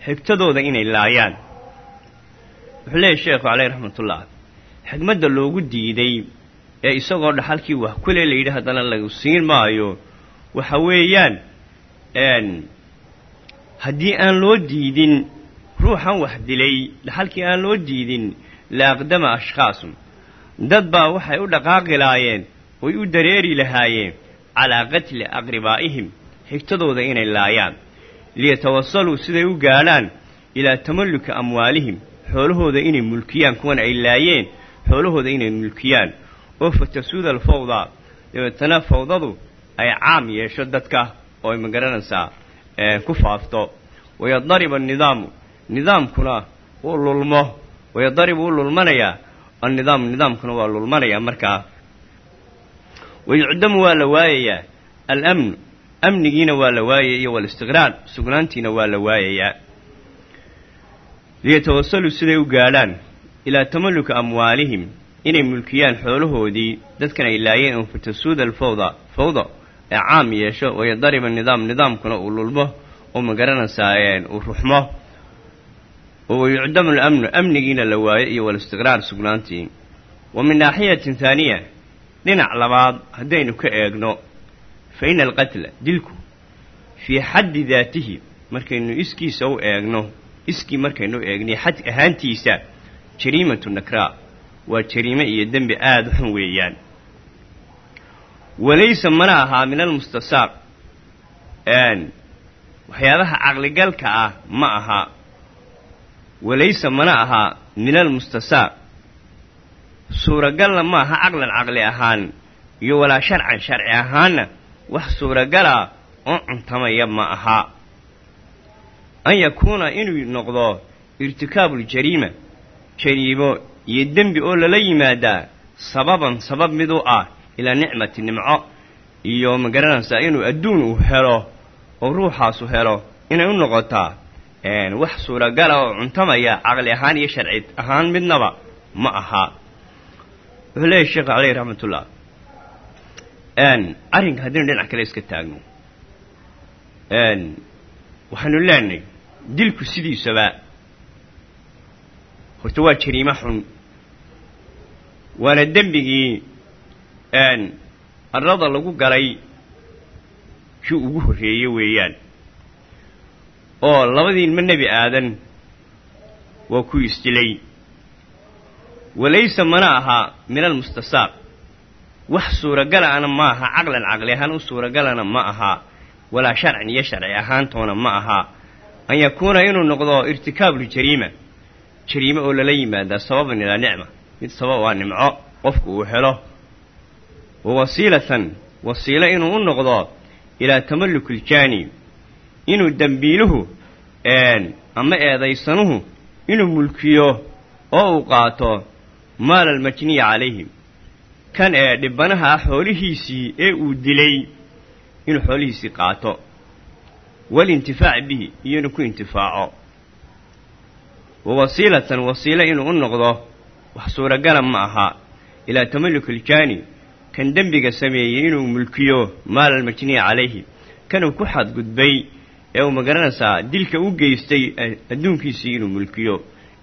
xigtadooda inay laayaan. Wuxuu leeyahy sheekhu caleyh raxmatullah xigmadda loogu diiday ee isagoo dhaxalkii wax kule la yidhi haddana lagu siin maayo waxa weeyaan haddii aan loo diidin ruuxan wax dilay dhaxalkii aan loo diidin la aqdama ashkhaasun dad waxay u dhaqaaqi laayeen oy u dareeri lahaayeen calaa qatli aqribaa'ihim xigtadooda inay laayaan. Liyatawasaluu siday u gaadhaan ilaa tamalluki amwaalihim xoolahooda inay mulkiyaan kuwan ay laayeen xoolahooda inay mulkiyaan. Oo fatasuuda alfawda dabeetana fawdadu ay caam yeesho dadka oo ay ma garanaysaa ku faafto. Wayadariba annidaamu nidaamkuna uu lulmo wayadaribu u lulmanayaa. Annidaamu nidaamkuna waa lulmanayaa markaa wayucdamu waa la waayayaa. Alamnu amnigiina waa la waayaya iyo walistiqraar sugnaantiina waa la waayayaa. Liyatawasaluu siday u gaadhaan ilaa tamalluki amwaalihim inay mulkiyaan xoolahoodii dadkan ay laayeen oo fatasuuda alfawda fawda ee caam yeesho wayadariba nidaam nidaamkuna uu lulmo oo ma garanaysaa uu ruxmo oo wayucdamu alamnu amnigiina la waayo iyo walistiqraar sugnaantii wa min naaxiyatin haaniya dhinac labaad haddaynu ka eegno fa ina alqatla dilku fii xaddi daatihi markaynu iskiisa u eegno iskii markaynu eegnay xad ahaantiisa jariimatu nakraa waa jariime iyo dembi aada u xun weeyaan walaysa mana ahaa min almustasaaq waxyaabaha caqligalka ah ma aha walaysa mana ahaa min almustasaaq suuragalna ma aha caqlan caqli ahaan iyo walaa sharcan sharci ahaanna wax suuragala oo cuntamaya ma aha. An yakuuna inuu noqdo irtikaabuuljariima jariimo iyo dembi oo lala yimaadaa sababan sabab mid u ah ilaa nicmati nimco iyo ma garanaysaa inuu adduun uu helo oo ruuxaasu helo inay u noqotaa wax suuragala oo cuntamaya caqli ahaan iyo sharci ahaan midnaba ma aha. Wuxuu leeyahy sheekh caleyh raxmatullah arrinka haddaynu dhinac kale iska taagno. Waxaanu leenahay dilku sidiisaba horta waa jariimo xun. Waana dembigii arlada lagu galay kii ugu horreeye weeyaan oo labadii ilmo nebi aadan waa ku isdilay. Walaysa mana ahaa min almustasaaq wax suuragalana ma aha caqlan caqli ahaan u suuragalana ma aha walaa sharcan iyo sharci ahaantoona ma aha. An yakuuna inuu noqdo irtikaabuljariima jariime oo lala yimaadaa sababan ilaa nicma. Mid sabab waa nimco qofku uu helo. Wa wasiilatan wasiilo inuu u noqdo ilaa tamalluki iljaani inuu dembiiluhu ama eedaysanuhu inuu mulkiyo oo uu qaato maal almajniya calayhim kan ee dhibanaha ah xoolihiisii ee uu dilay inuu xoolihiisii qaato. Walintifaac bihi iyo inuu ku intifaaco. Wa wasiilatan wasiilo inuu u noqdo wax suuragala ma aha. Ilaa tamalluki iljaani kan dembiga sameeyey inuu mulkiyo maal almajniya calayhi. Kanuu ku xadgudbay ee uu ma garanaysaa dilka u geystay adduunkiisii inuu mulkiyo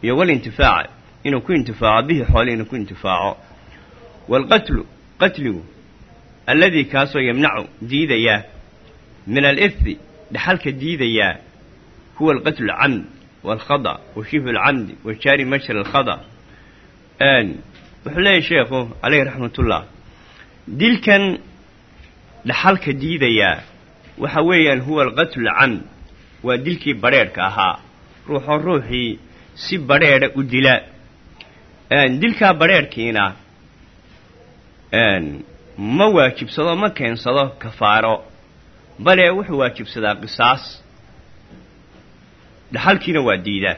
iyo walintifaaca inuu ku intifaaco bihi xoole inuu ku intifaaco. Waalqatlu qatligu alladii kaasoo yamnacu diidaya. Min alifi dhaxalka diidayaa huwa alqatlu alcamd waalkhada wa alcamdi wa jaari alkhada wuxuu leeyahy sheekhu caleyhi raxmatullah dilkan dhaxalka diidayaa waxa weeyaan huwa alqatlu alcamd waa dilkii badrheedhka ahaa. Ruuxoo ruuxii si badrheedha u dila. Dilkaa badrheedhkiina ma waajibsado ma keensado kafaaro bale wuxuu waajibsadaa qisaas. Dhaxalkiina waa diidaa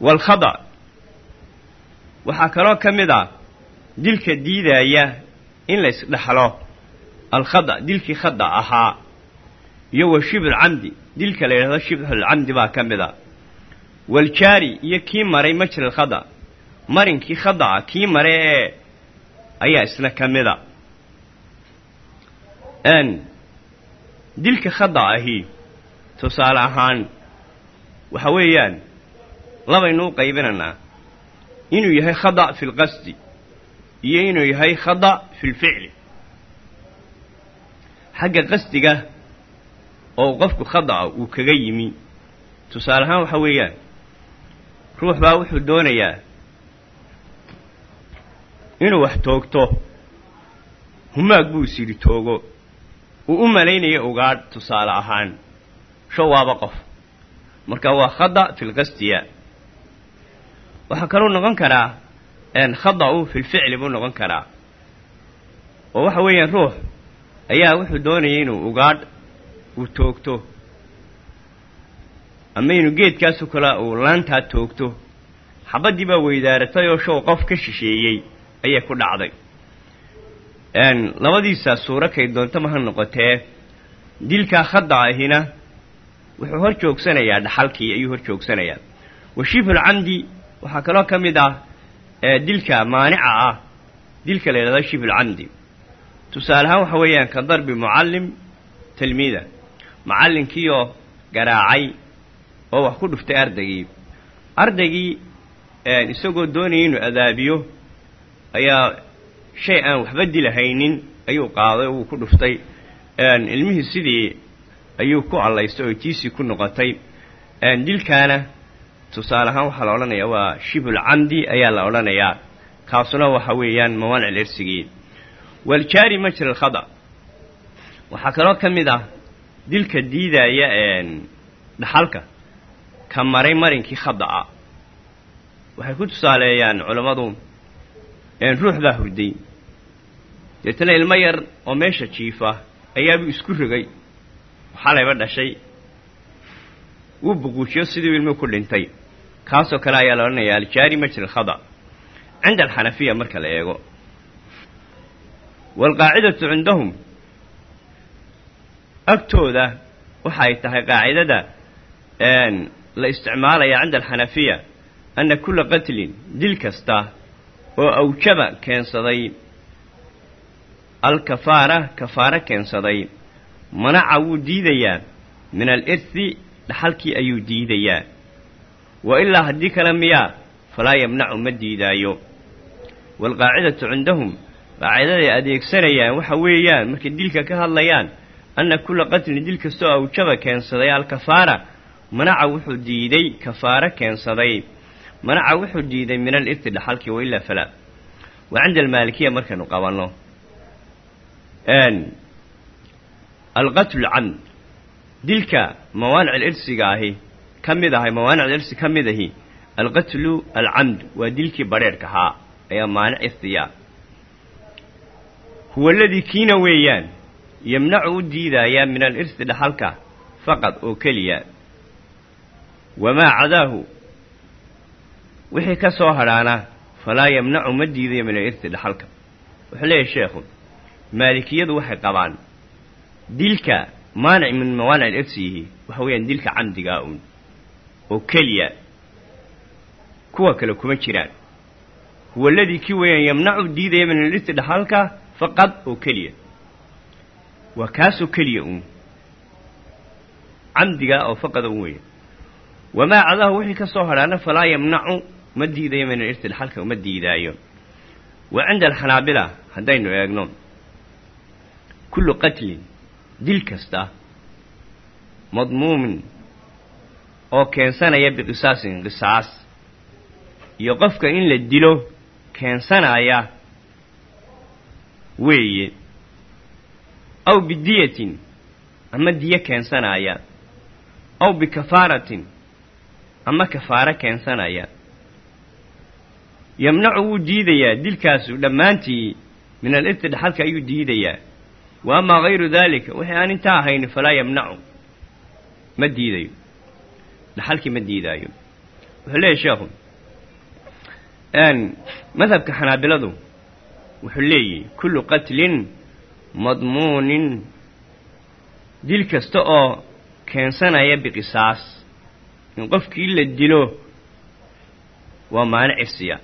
waalkhada waxaa kaloo ka mid a dilka diidaaya in la ysdhaxlo alkhada dilkii khada ahaa iyo wa shibulcamdi dilka la yidhahdo shibxulcamdi baa ka mid a waljaari iyo kii maray majra alkhada marinkii khada'a kii mare ee ayaa isna ka mida dilka khada ahi tusaale ahaan waxa weeyaan labaynu u qaybinaynaa inuu yahay khada fi lqasdi iyo inuu yahay khada fi lficli xagga qasdiga oo qofku khada'a uu kaga yimi. Tusaale ahaan waxa weeyaan ruux baa wuxuu doonayaa inuu wax toogto humaag buu is yidhi toogo uu u malaynaya ugaadh tusaale ahaan sho waaba qof. Marka waa khada fi lqasdiya waxaa kaluu noqon karaa khada'u fi lficli buu noqon karaa. Oo waxa weeyaan ruux ayaa wuxuu doonayay inuu ugaadh uu toogto. Ama inuu geedkaasu kale uu laantaa toogto. Xabaddii baa weydaaratay oo show qof ka shisheeyey ayay ku dhacday. Labadiisaa suuro kay doontama ha noqotee. Dilkaa khada ahina wuxuu hor joogsanayaa dhaxalkii ayuu hor joogsanayaa. Wa shibhulcamdi waxaa kaloo ka mid ah dilka maanica ah. Dilka la yidhahdo shibhulcamdi tusaale ahaan waxa weeyaan ka darbi mucallim tilmiida. Macallinkiioo garaacay oo wax ku dhuftay ardaygii ardaygii isagoo doonayay inuu adaabiyo ayaa shay aan waxba dilahaynin ayuu qaaday oo wuu ku dhuftay. Ilmihii sidii ayuu ku allaystay oo tiisii ku noqotay. Dilkaana tusaale ahaan waxaa la odhanayaa waa shibhul camdi ayaa la odhanayaa. Kaasuna waxa weeyaan mawaanic waljaari majra alkhada waxaa kaloo ka mid ah dilka diidaaya dhaxalka ka maray marinkii khada'a waxay ku tusaaleeyaan culammadu ruux baa hurday deetana ilmo yar oo meesha jiifa ayaabuu isku rogay xalayba dhashay wuu buquujiyo sidii ilmuhu ku dhintay kaasoo kale ayaa la odhanayaa aljaari majra alkhada cinda alxanafiya marka la eego waalqaacidatu cindahum agtooda waxay tahay qaacidada la isticmaalaya cinda alxanafiya anna kulla qatlin dil kasta oo awjaba keensaday alkafaara kafaaro keensaday manaca wuu diidayaa min alirthi dhaxalkii ayuu diidayaa wa ilaa haddii kale miyaa falaa yamnacu ma diidaayo waalqaacidatu cindahum qaacidaday adeegsanayaan waxa weeyaan markay dilka ka hadlayaan anna kulla qatlin dil kastoo awjaba keensaday alkafaara manaca wuxuu diiday kafaaro keensaday. Manaca wuxuu diiday min alirthi dhaxalkii wa ilaa falaa wa cinda almaalikiya markaynu qabanno. Alqatlu camd dilka mawaanic alirsiga ahi ka mid ahay mawaanic alirsi ka mid ahi alqatlu alcamd waa dilkii badrheerhka ahaa ayaa maanic irtiya huwa aladii kiina weeyaan yamnacu u diidayaa min alirsi dhaxalka faqad oo keliya. Wamaa cadaahu wixii ka soo hadhaana falaa yamnacu ma diidayo min alirsi dhaxalka. Wuxuu leeyahay sheekhu maalikiyadu waxay qabaan dilka maanic min mawaanic alirsiyihi waxa weeyaan dilka camdigaa uun oo keliya kuwa kale kuma jiraan. Huwa aladii kii weeyaan yamnacu diidaya min alirsi dhaxalka faqad oo keliya waa kaasoo keliya uun camdigaa oo faqada un weeya wamaa cadaahu wixii ka soo hadhaana falaa yamnacu ma diidayo min alirsi dhaxalka uma diidaayo wa cinda alxanaabila haddaynu eegno kullu qatlin dil kasta madmuumin oo keensanaya biqisaasin qisaas iyo qofka in la dilo keensanaya weeye aw bidiyatin ama diyo keensanaya aw bikafaaratin ama kafaaro keensanaya. Yamnacu wuu diidayaa dilkaasu dhammaantii min alirti dhaxalka ayuu diidayaa. Wa amaa hayru daalika wixii aan intaa ahayn falaa yamnacu. Ma diidayo. Dhaxalkii ma diidaayo. Wuxuu leeyahy sheekhu madhabka xanaabiladu wuxuu leeyahy kullu qatlin madmuunin. Dil kasta oo keensanaya biqisaas in qofkii la dilo waa maanic ifsiya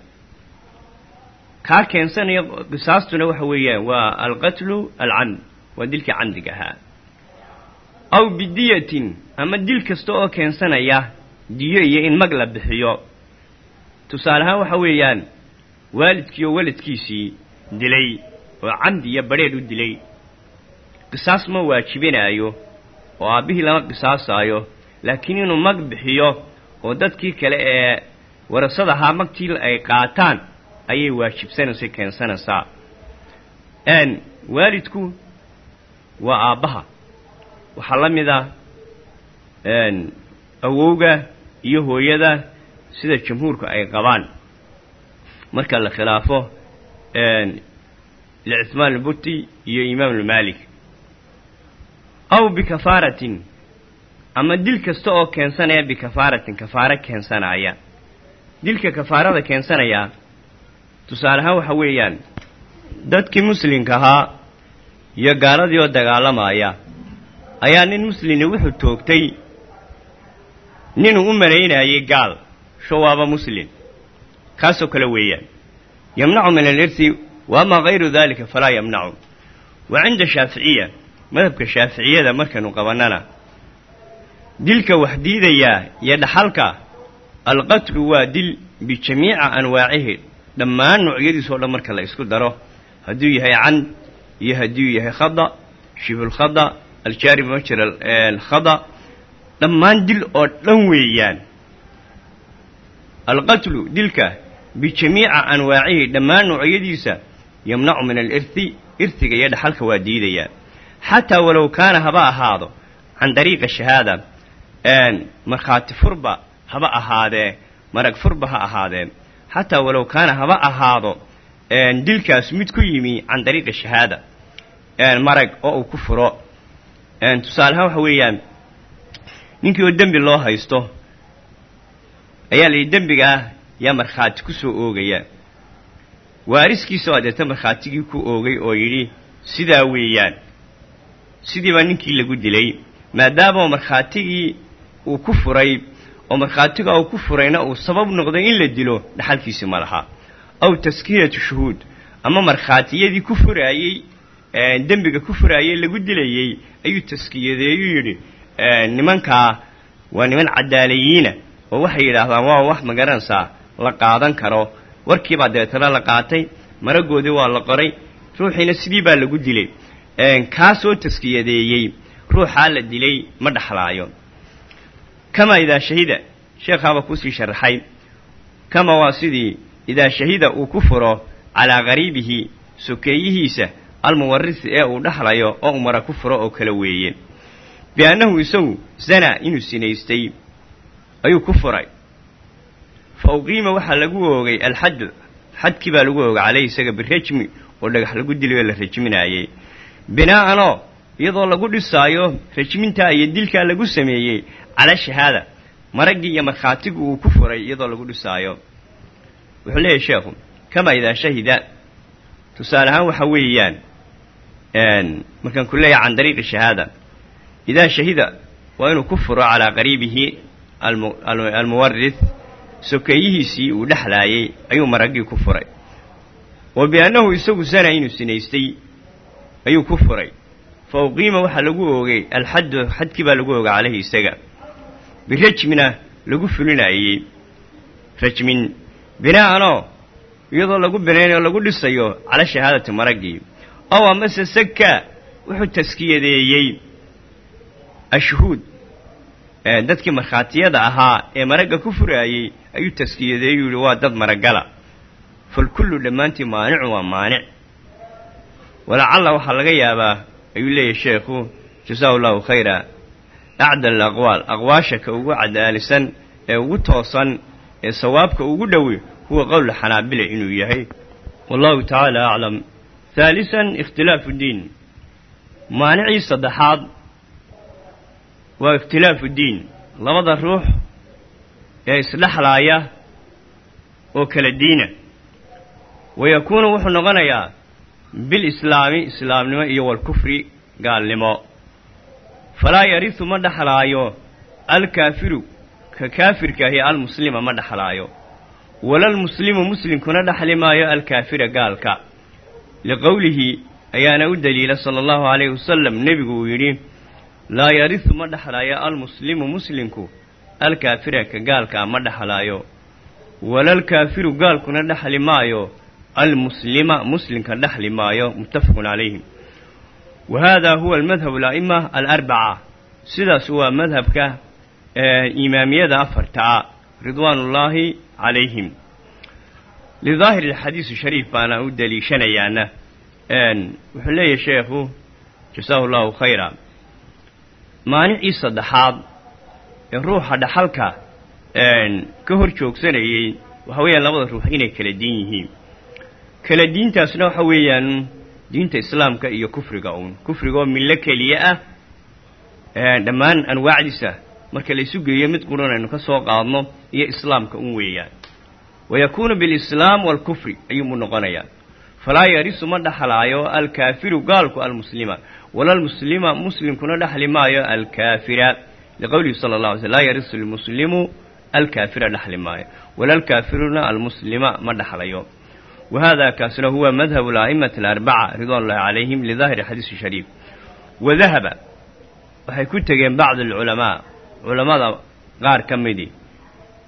kaa keensanaya qisaastuna waxa weeyaan waa alqatlu alcamd waa dilkii camdiga aw bidiyatin ama dil kasta oo keensanaya diyo iyo in mag la bixiyo. Tusaale ahaan waxa weeyaan waalidkii oo waladkiisii dilay oo camdi iyo badrheedh u dilay. Qisaas ma waajibinaayo oo aabbihii lama qisaasaayo laakiin inuu mag bixiyo oo dadkii kale ee warasada ahaa magtii ay qaataan ayay waajibsanaysa keensanaysaa. Waalidku waa aabbaha. Waxaa la mid ah awowga iyo hooyada sida jamhuurku ay qabaan. Marka la khilaafo licithmaan albuti iyo imaam almaalik aw bikafaaratin ama dil kasta oo keensanaya bikafaaratin kafaaro keensanaya dilka kafaarada keensanaya tusaale ahaan waxa weeyaan dadkii muslimka ahaa iyo gaaladii oo dagaalamaya ayaa nin muslimi wuxuu toogtay ninuu u malaynayay gaal shawaaba muslim kaasoo kale weeyaan yamnacu min alirsi wa amaa hayru dalika falaa yamnacu wa cinda shaaficiya madhabka shaaficiyada markaynu qabannana dilka wax diidayaa iyo dhaxalka alqatlu waa dil bijamiica anwaacihi dhammaan noocyadiisoo dhan marka la isku daro hadduu yahay can iyo hadduu yahay khada shibulkhada aljaari majra alkhada dhammaan dil oo dhan weeyaan alqatlu dilka bijamiica anwaacihi dhammaan noocyadiisa yamnacu min alirhi irhiga iyo dhaxalka waa diidayaa xataa walow kaana haba ahaado can dariiqa shahaada markhaati furba haba ahaadee marag furba ha ahaadee xataa walow kaana haba ahaado dilkaas mid ku yimi can dariiqi shahaada marag oo uu ku furo. Tusaale ahaan waxa weeyaan ninkii oo dembi loo haysto ayaa la yidhi dembigaah yaa markhaati ku soo oogaya. Waariskiisa oo adeeta markhaatigii ku oogay oo yidhi sidaa weeyaan sidii baa ninkii lagu dilay maadaama markhaatigii uu ku furay oo markhaatiga uu ku furayna uu sabab noqday in la dilo dhaxalkiisi ma laha. Aw taskiyatu shuhuud ama markhaatiyadii ku furaayey dembiga ku furaayey lagu dilayey ayuu taskiyadeeyuu yidhi nimankaa waa niman cadaalayiina oo waxay yidhaahdaan waa wax ma garanaysaa la qaadan karo. Warkiibaa dabeetana la qaatay maragoodii waa la qoray ruuxiina sidii baa lagu dilay. Kaasoo taskiyadeeyey ruuxaa la dilay ma dhaxlaayo. Kamaa idaa shahida sheekhaaba ku sii sharaxay kama waa sidii idaa shahida uu ku furo calaa qariibihi sokeeyihiisa almuwarisi ee uu dhaxlayo oo uu mara ku furo oo kale weeye. Biannahu isagu zanaa inuu sinaystay ayuu ku furay fa uqiima waxaa lagu oogay alxaddu xadkii baa lagu oogay caleyhi isaga birajmi oo dhagax lagu dilay oo la rajminaayey binaa'anoo iyadoo lagu dhisaayo rajmintaa iyo dilkaa lagu sameeyey cala shahaada maraggii iyo markhaatigu uu ku furay iyadoo lagu dhisaayo. Wuxuu leeyahy sheekhu kamaa idaa shahida? Tusaale ahaan waxa weeyaan markaan ku leeyahay can dariiqi shahaada idaa shahida waa ku furo calaa qariibihi almuwaris sokeeyihiisii uu dhexlaayey ayuu maraggii ku furay. Wa biannahu isagu sana inuu sinaystay ayuu ku furay. Fa uqiima waxaa lagu oogay alxaddu xadkii baa lagu oogay caleyhi isaga. Birajmina lagu fulinaayey rajmin binaa'anoo iyadoo lagu binaynayo lagu dhisayo cala shahaadati maraggii. Ow amase saka wuxuu taskiyadeeyey. Ashhuud dadkii markhaatiyada ahaa ee maragga ku furaayey ayuu taskiyadeeyuu yihi waa dad maragala. Falkullu dhammaantii maanicun waa maanic. Walacalla waxaa laga yaabaa ayuu leeyahy sheekhu jasaa allahu khayra. Acdal aqwaal aqwaasha ka ugu cadaalisan ee ugu toosan ee sawaabka ugu dhowi huwa qowl xanaabila inuu yahay. Wallahu tacaala aclam haalisan ikhtilaafu diin. Maanicii saddexaad waa ikhtilaafu diin labada ruux ee isdhexlaaya oo kala diina. Wayakuunu wuxuu noqonayaa bilislaami islaamnimo iyo walkufri gaalnimo. Falaa yarisu ma dhexlaayo alkaafiru. Ka kaafirkaahi almuslima ma dhexlaayo. Walalmuslimu muslimkuna dhexli maayo alkaafira gaalka. Liqowlihi ayaana u daliila sala allahu calayhi wasalam nebigu uu yidhi laa yarisu ma dhexlaayo almuslimu muslimku. Alkaafira ka gaalkaa ma dhexlaayo walalkaafiru gaalkuna dhexli maayo. Almuslima muslimka dhexli maayo. Muttafaqun calayhim wa haadaa huwa almadhabu ala'ima alarbaca sidaas waa madhabka imaamiyada afartaa ridwaanullaahi calayhim lidaahiri alxadiisu shariif baana u daliishanayaana wuxuu leeyahay sheekhu jasaahu llahu khayra maanicii saddexaad ee ruuxa dhaxalka ka hor joogsanayey waxa weeyaan labada ruux inay kala diin yihiin. Kala diintaasna waxa weeyaan diinta islaamka iyo kufriga uun. Kufriga oo millo keliya ah dhammaan anwaacdiisa marka la isu geeyo mid quran aynu ka soo qaadno iyo islaamka un weeyaan. Wayakuunu bilislaam waalkufri ayuunbuu noqonayaa. Falaa yarisu ma dhexlaayo alkaafiru gaalku almuslima walalmuslima muslimkuna dhexli maayo alkaafira. Liqowlihi sala allah alay sl laa yarisu lmuslimu alkaafira dhexli maayo. Walalkaafiruna almuslima ma dhexlayo. Wa hada kaasna huwa madhabu ala'imati alarbaca ridwan ullahi calayhim lidaahiri xadiisi shariif. Wadahaba waxay ku tegeen bacdu alculamaa culammada qaar ka midi.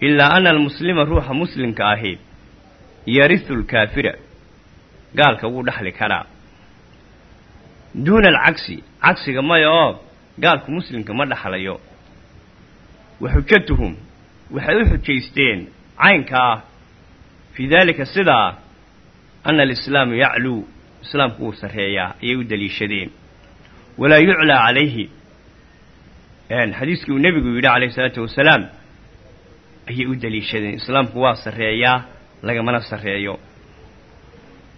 Ilaa ana almuslima ruuxa muslimka ahi yarisu alkaafira gaalka wuu dhexli karaa duuna alcagsi cagsiga maya oo gaalku muslimka ma dhexlayo wa xujatuhum waxay u xujaysteen caynkaa fii daalika sidaa ana alislaamu yacluu islaamku wuu sarreeyaa ayay u daliishadeen walaa yuclaa calayhi xadiiskii uu nebigu yidhi calayhi isalaatu wasalaam ayay u daliishadeen islaamku waa sarreeyaa lagamana sarreeyo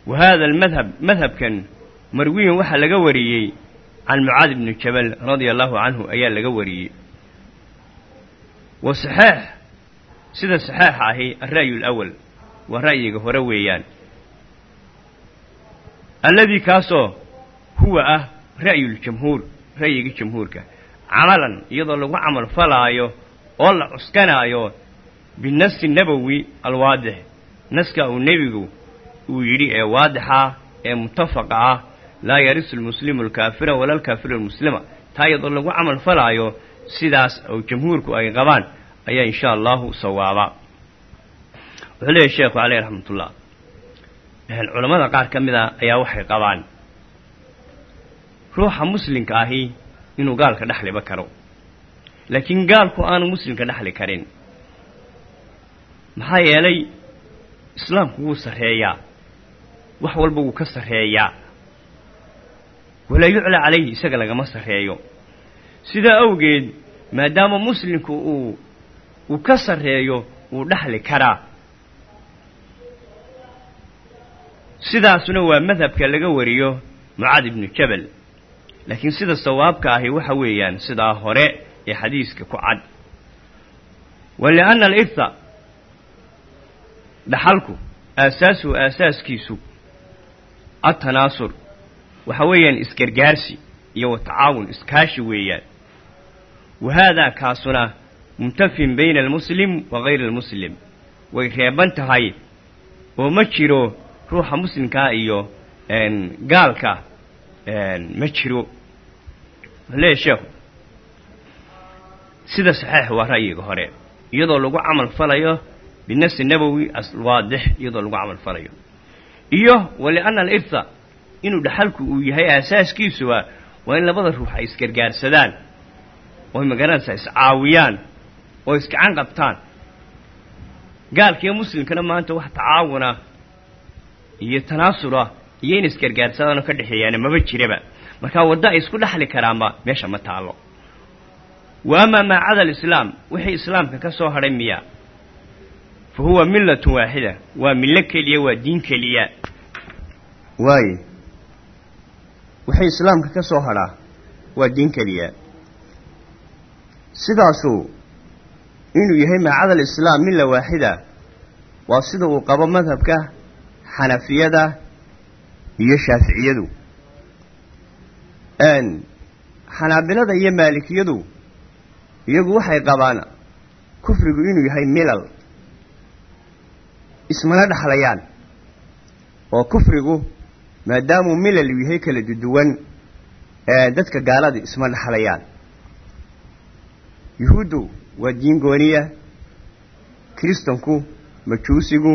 wa haada almadhab madhabkan marwiyan waxaa laga wariyey can mucaad ibni jabal radia allahu canhu ayaa laga wariyey. Wa saxeex sida saxeexa ahi alra'yu alawal waa ra'yiga hore weeyaan. Alladii kaasoo huwa ah ra'yuljamhuur ra'yiga jamhuurka. Camalan iyadoo lagu camal falaayo oo la cuskanaayo binasi nabowi alwaadix. Naska uu nebigu uu yidhi ee waadixa ee mutafaqa ah laa yarisu lmuslimu alkaafira wala alkaafiru almuslima. Taa iyadoo lagu camal falaayo sidaas oo jamhuurku ay qabaan ayaa insha allahu sawaaba. Wuxuu leeyahy sheekhu caleyh raxmatullah culammada qaar ka mid a ayaa waxay qabaan ruuxa muslimka ahi inuu gaalka dhexliba karo. Laakiin gaalku aanu muslimka dhexli karin. Maxaa yeelay islaamku wuu sarreeyaa. Wax walba wuu ka sarreeyaa walaa yuclaa calayhi isaga lagama sarreeyo sidaa awgeed maadaama muslimku uu uu ka sarreeyo wuu dhexli karaa. Sidaasuna waa madhabka laga wariyo mucaad ibnu jabal. Laakiin sida sawaabka ahi waxa weeyaan sidaa hore ee xadiiska ku cad. Wa lianna alirha dhaxalku aasaasuhu aasaaskiisu atanaasur waxa weeyaan isgargaarsi iyo wa tacaawun iskaashi weeyaan. Wa haadaa kaasuna muntafin bayna almuslim wa gayri almuslim. Way reeban tahay oo ma jiro ruuxa muslimkaa iyo gaalka ma jiro. Leeyahy sheekhu sida saxeix waa ra'yiga hore. Iyadoo lagu camal falayo binafsi nabowi alwaadix iyadoo lagu camal falayo. Iyo walianna alirha inuu dhaxalku uu yahay aasaaskiisuba waa in labada ruux ay isgargaarsadaan oy ma garanaysaa iscaawiyaan oo iskacan qabtaan. Gaalkiiyo muslimkana maanta wax tacaawuna iyo tanaasura iyo in isgargaarsadaan oo ka dhexeeyaana maba jiraba. Markaa waddo ay isku dhexli karaanba meesha ma taallo. Wa amaa maa cada alislaam? Wixii islaamka ka soo hadhay miya? Fa huwa millatun waaxida waa millo keliya waa diin keliya. Waaye wixii islaamka ka soo hadhaa waa diin keliya. Sidaasuu inuu yahay maa cada alislaam milla waaxida waa sida uu qabo madhabka xanafiyada iyo shaaficiyadu. Xanaabilada iyo maalikiyadu iyagu waxay qabaan kufrigu inuu yahay milal ismana dhexlayaan oo kufrigu maadaamuu milal yahay kala duduwan dadka gaalada isma dhexlayaan yuhuuddu waa diin gooniya kiristanku majuusigu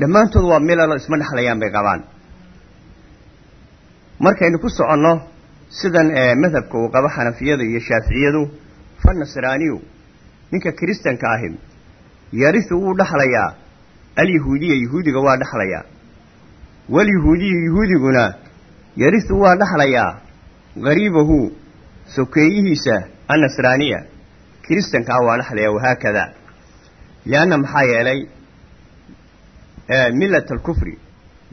dhammaantood waa milalo isma dhexlayaan bay qabaan. Markaynu ku soconno sidan madhabka uu qabo xanafiyadu iyo shaaficiyadu fa nasraaniyu ninka kiristanka ahi yarisu wuu dhexlayaa alyahuudiya yahuudiga waa dhexlayaa walyahuudiyu yahuudiguna yarisu waa dhexlayaa gariibahu sokeeyihiisa annasraaniya kiristankaa waa dhexlayaa wahaakada. Lianna maxaa yeelay millat alkufri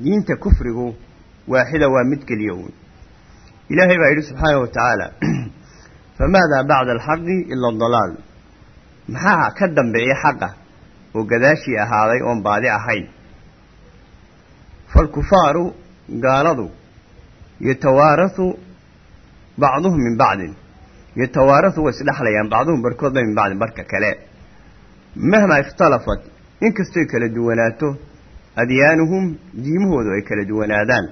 diinta kufrigu waaxida waa mid keliya uun. Ilaahay baa yidhi subxaanahu wa tacaala famaadaa bacda alxaqi ila adalaal. Maxaa ka dambeeya xaqa oo gadaashii ahaaday oon baadi ahayn faalkufaaru gaaladu yatawaarahu bacduhum min bacdin yatawaarahu way isdhexlayaan bacduhum barhkoodba min bacdin barhka kale mahmaa ikhtalafat inkastoy kala duwanaato adyaanuhum diimahoodu ay kala duwanaadaan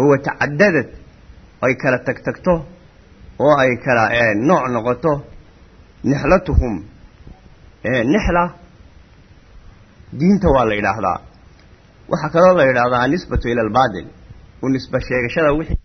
oo watacadadad ay kala tagtagto oo ay kala nooc noqoto nixlatuhum nixla diinta waa la yidhaahdaa waxaa kaloo la yidhaahdaa annisbatu ila albaatil u nisba sheegashada wixii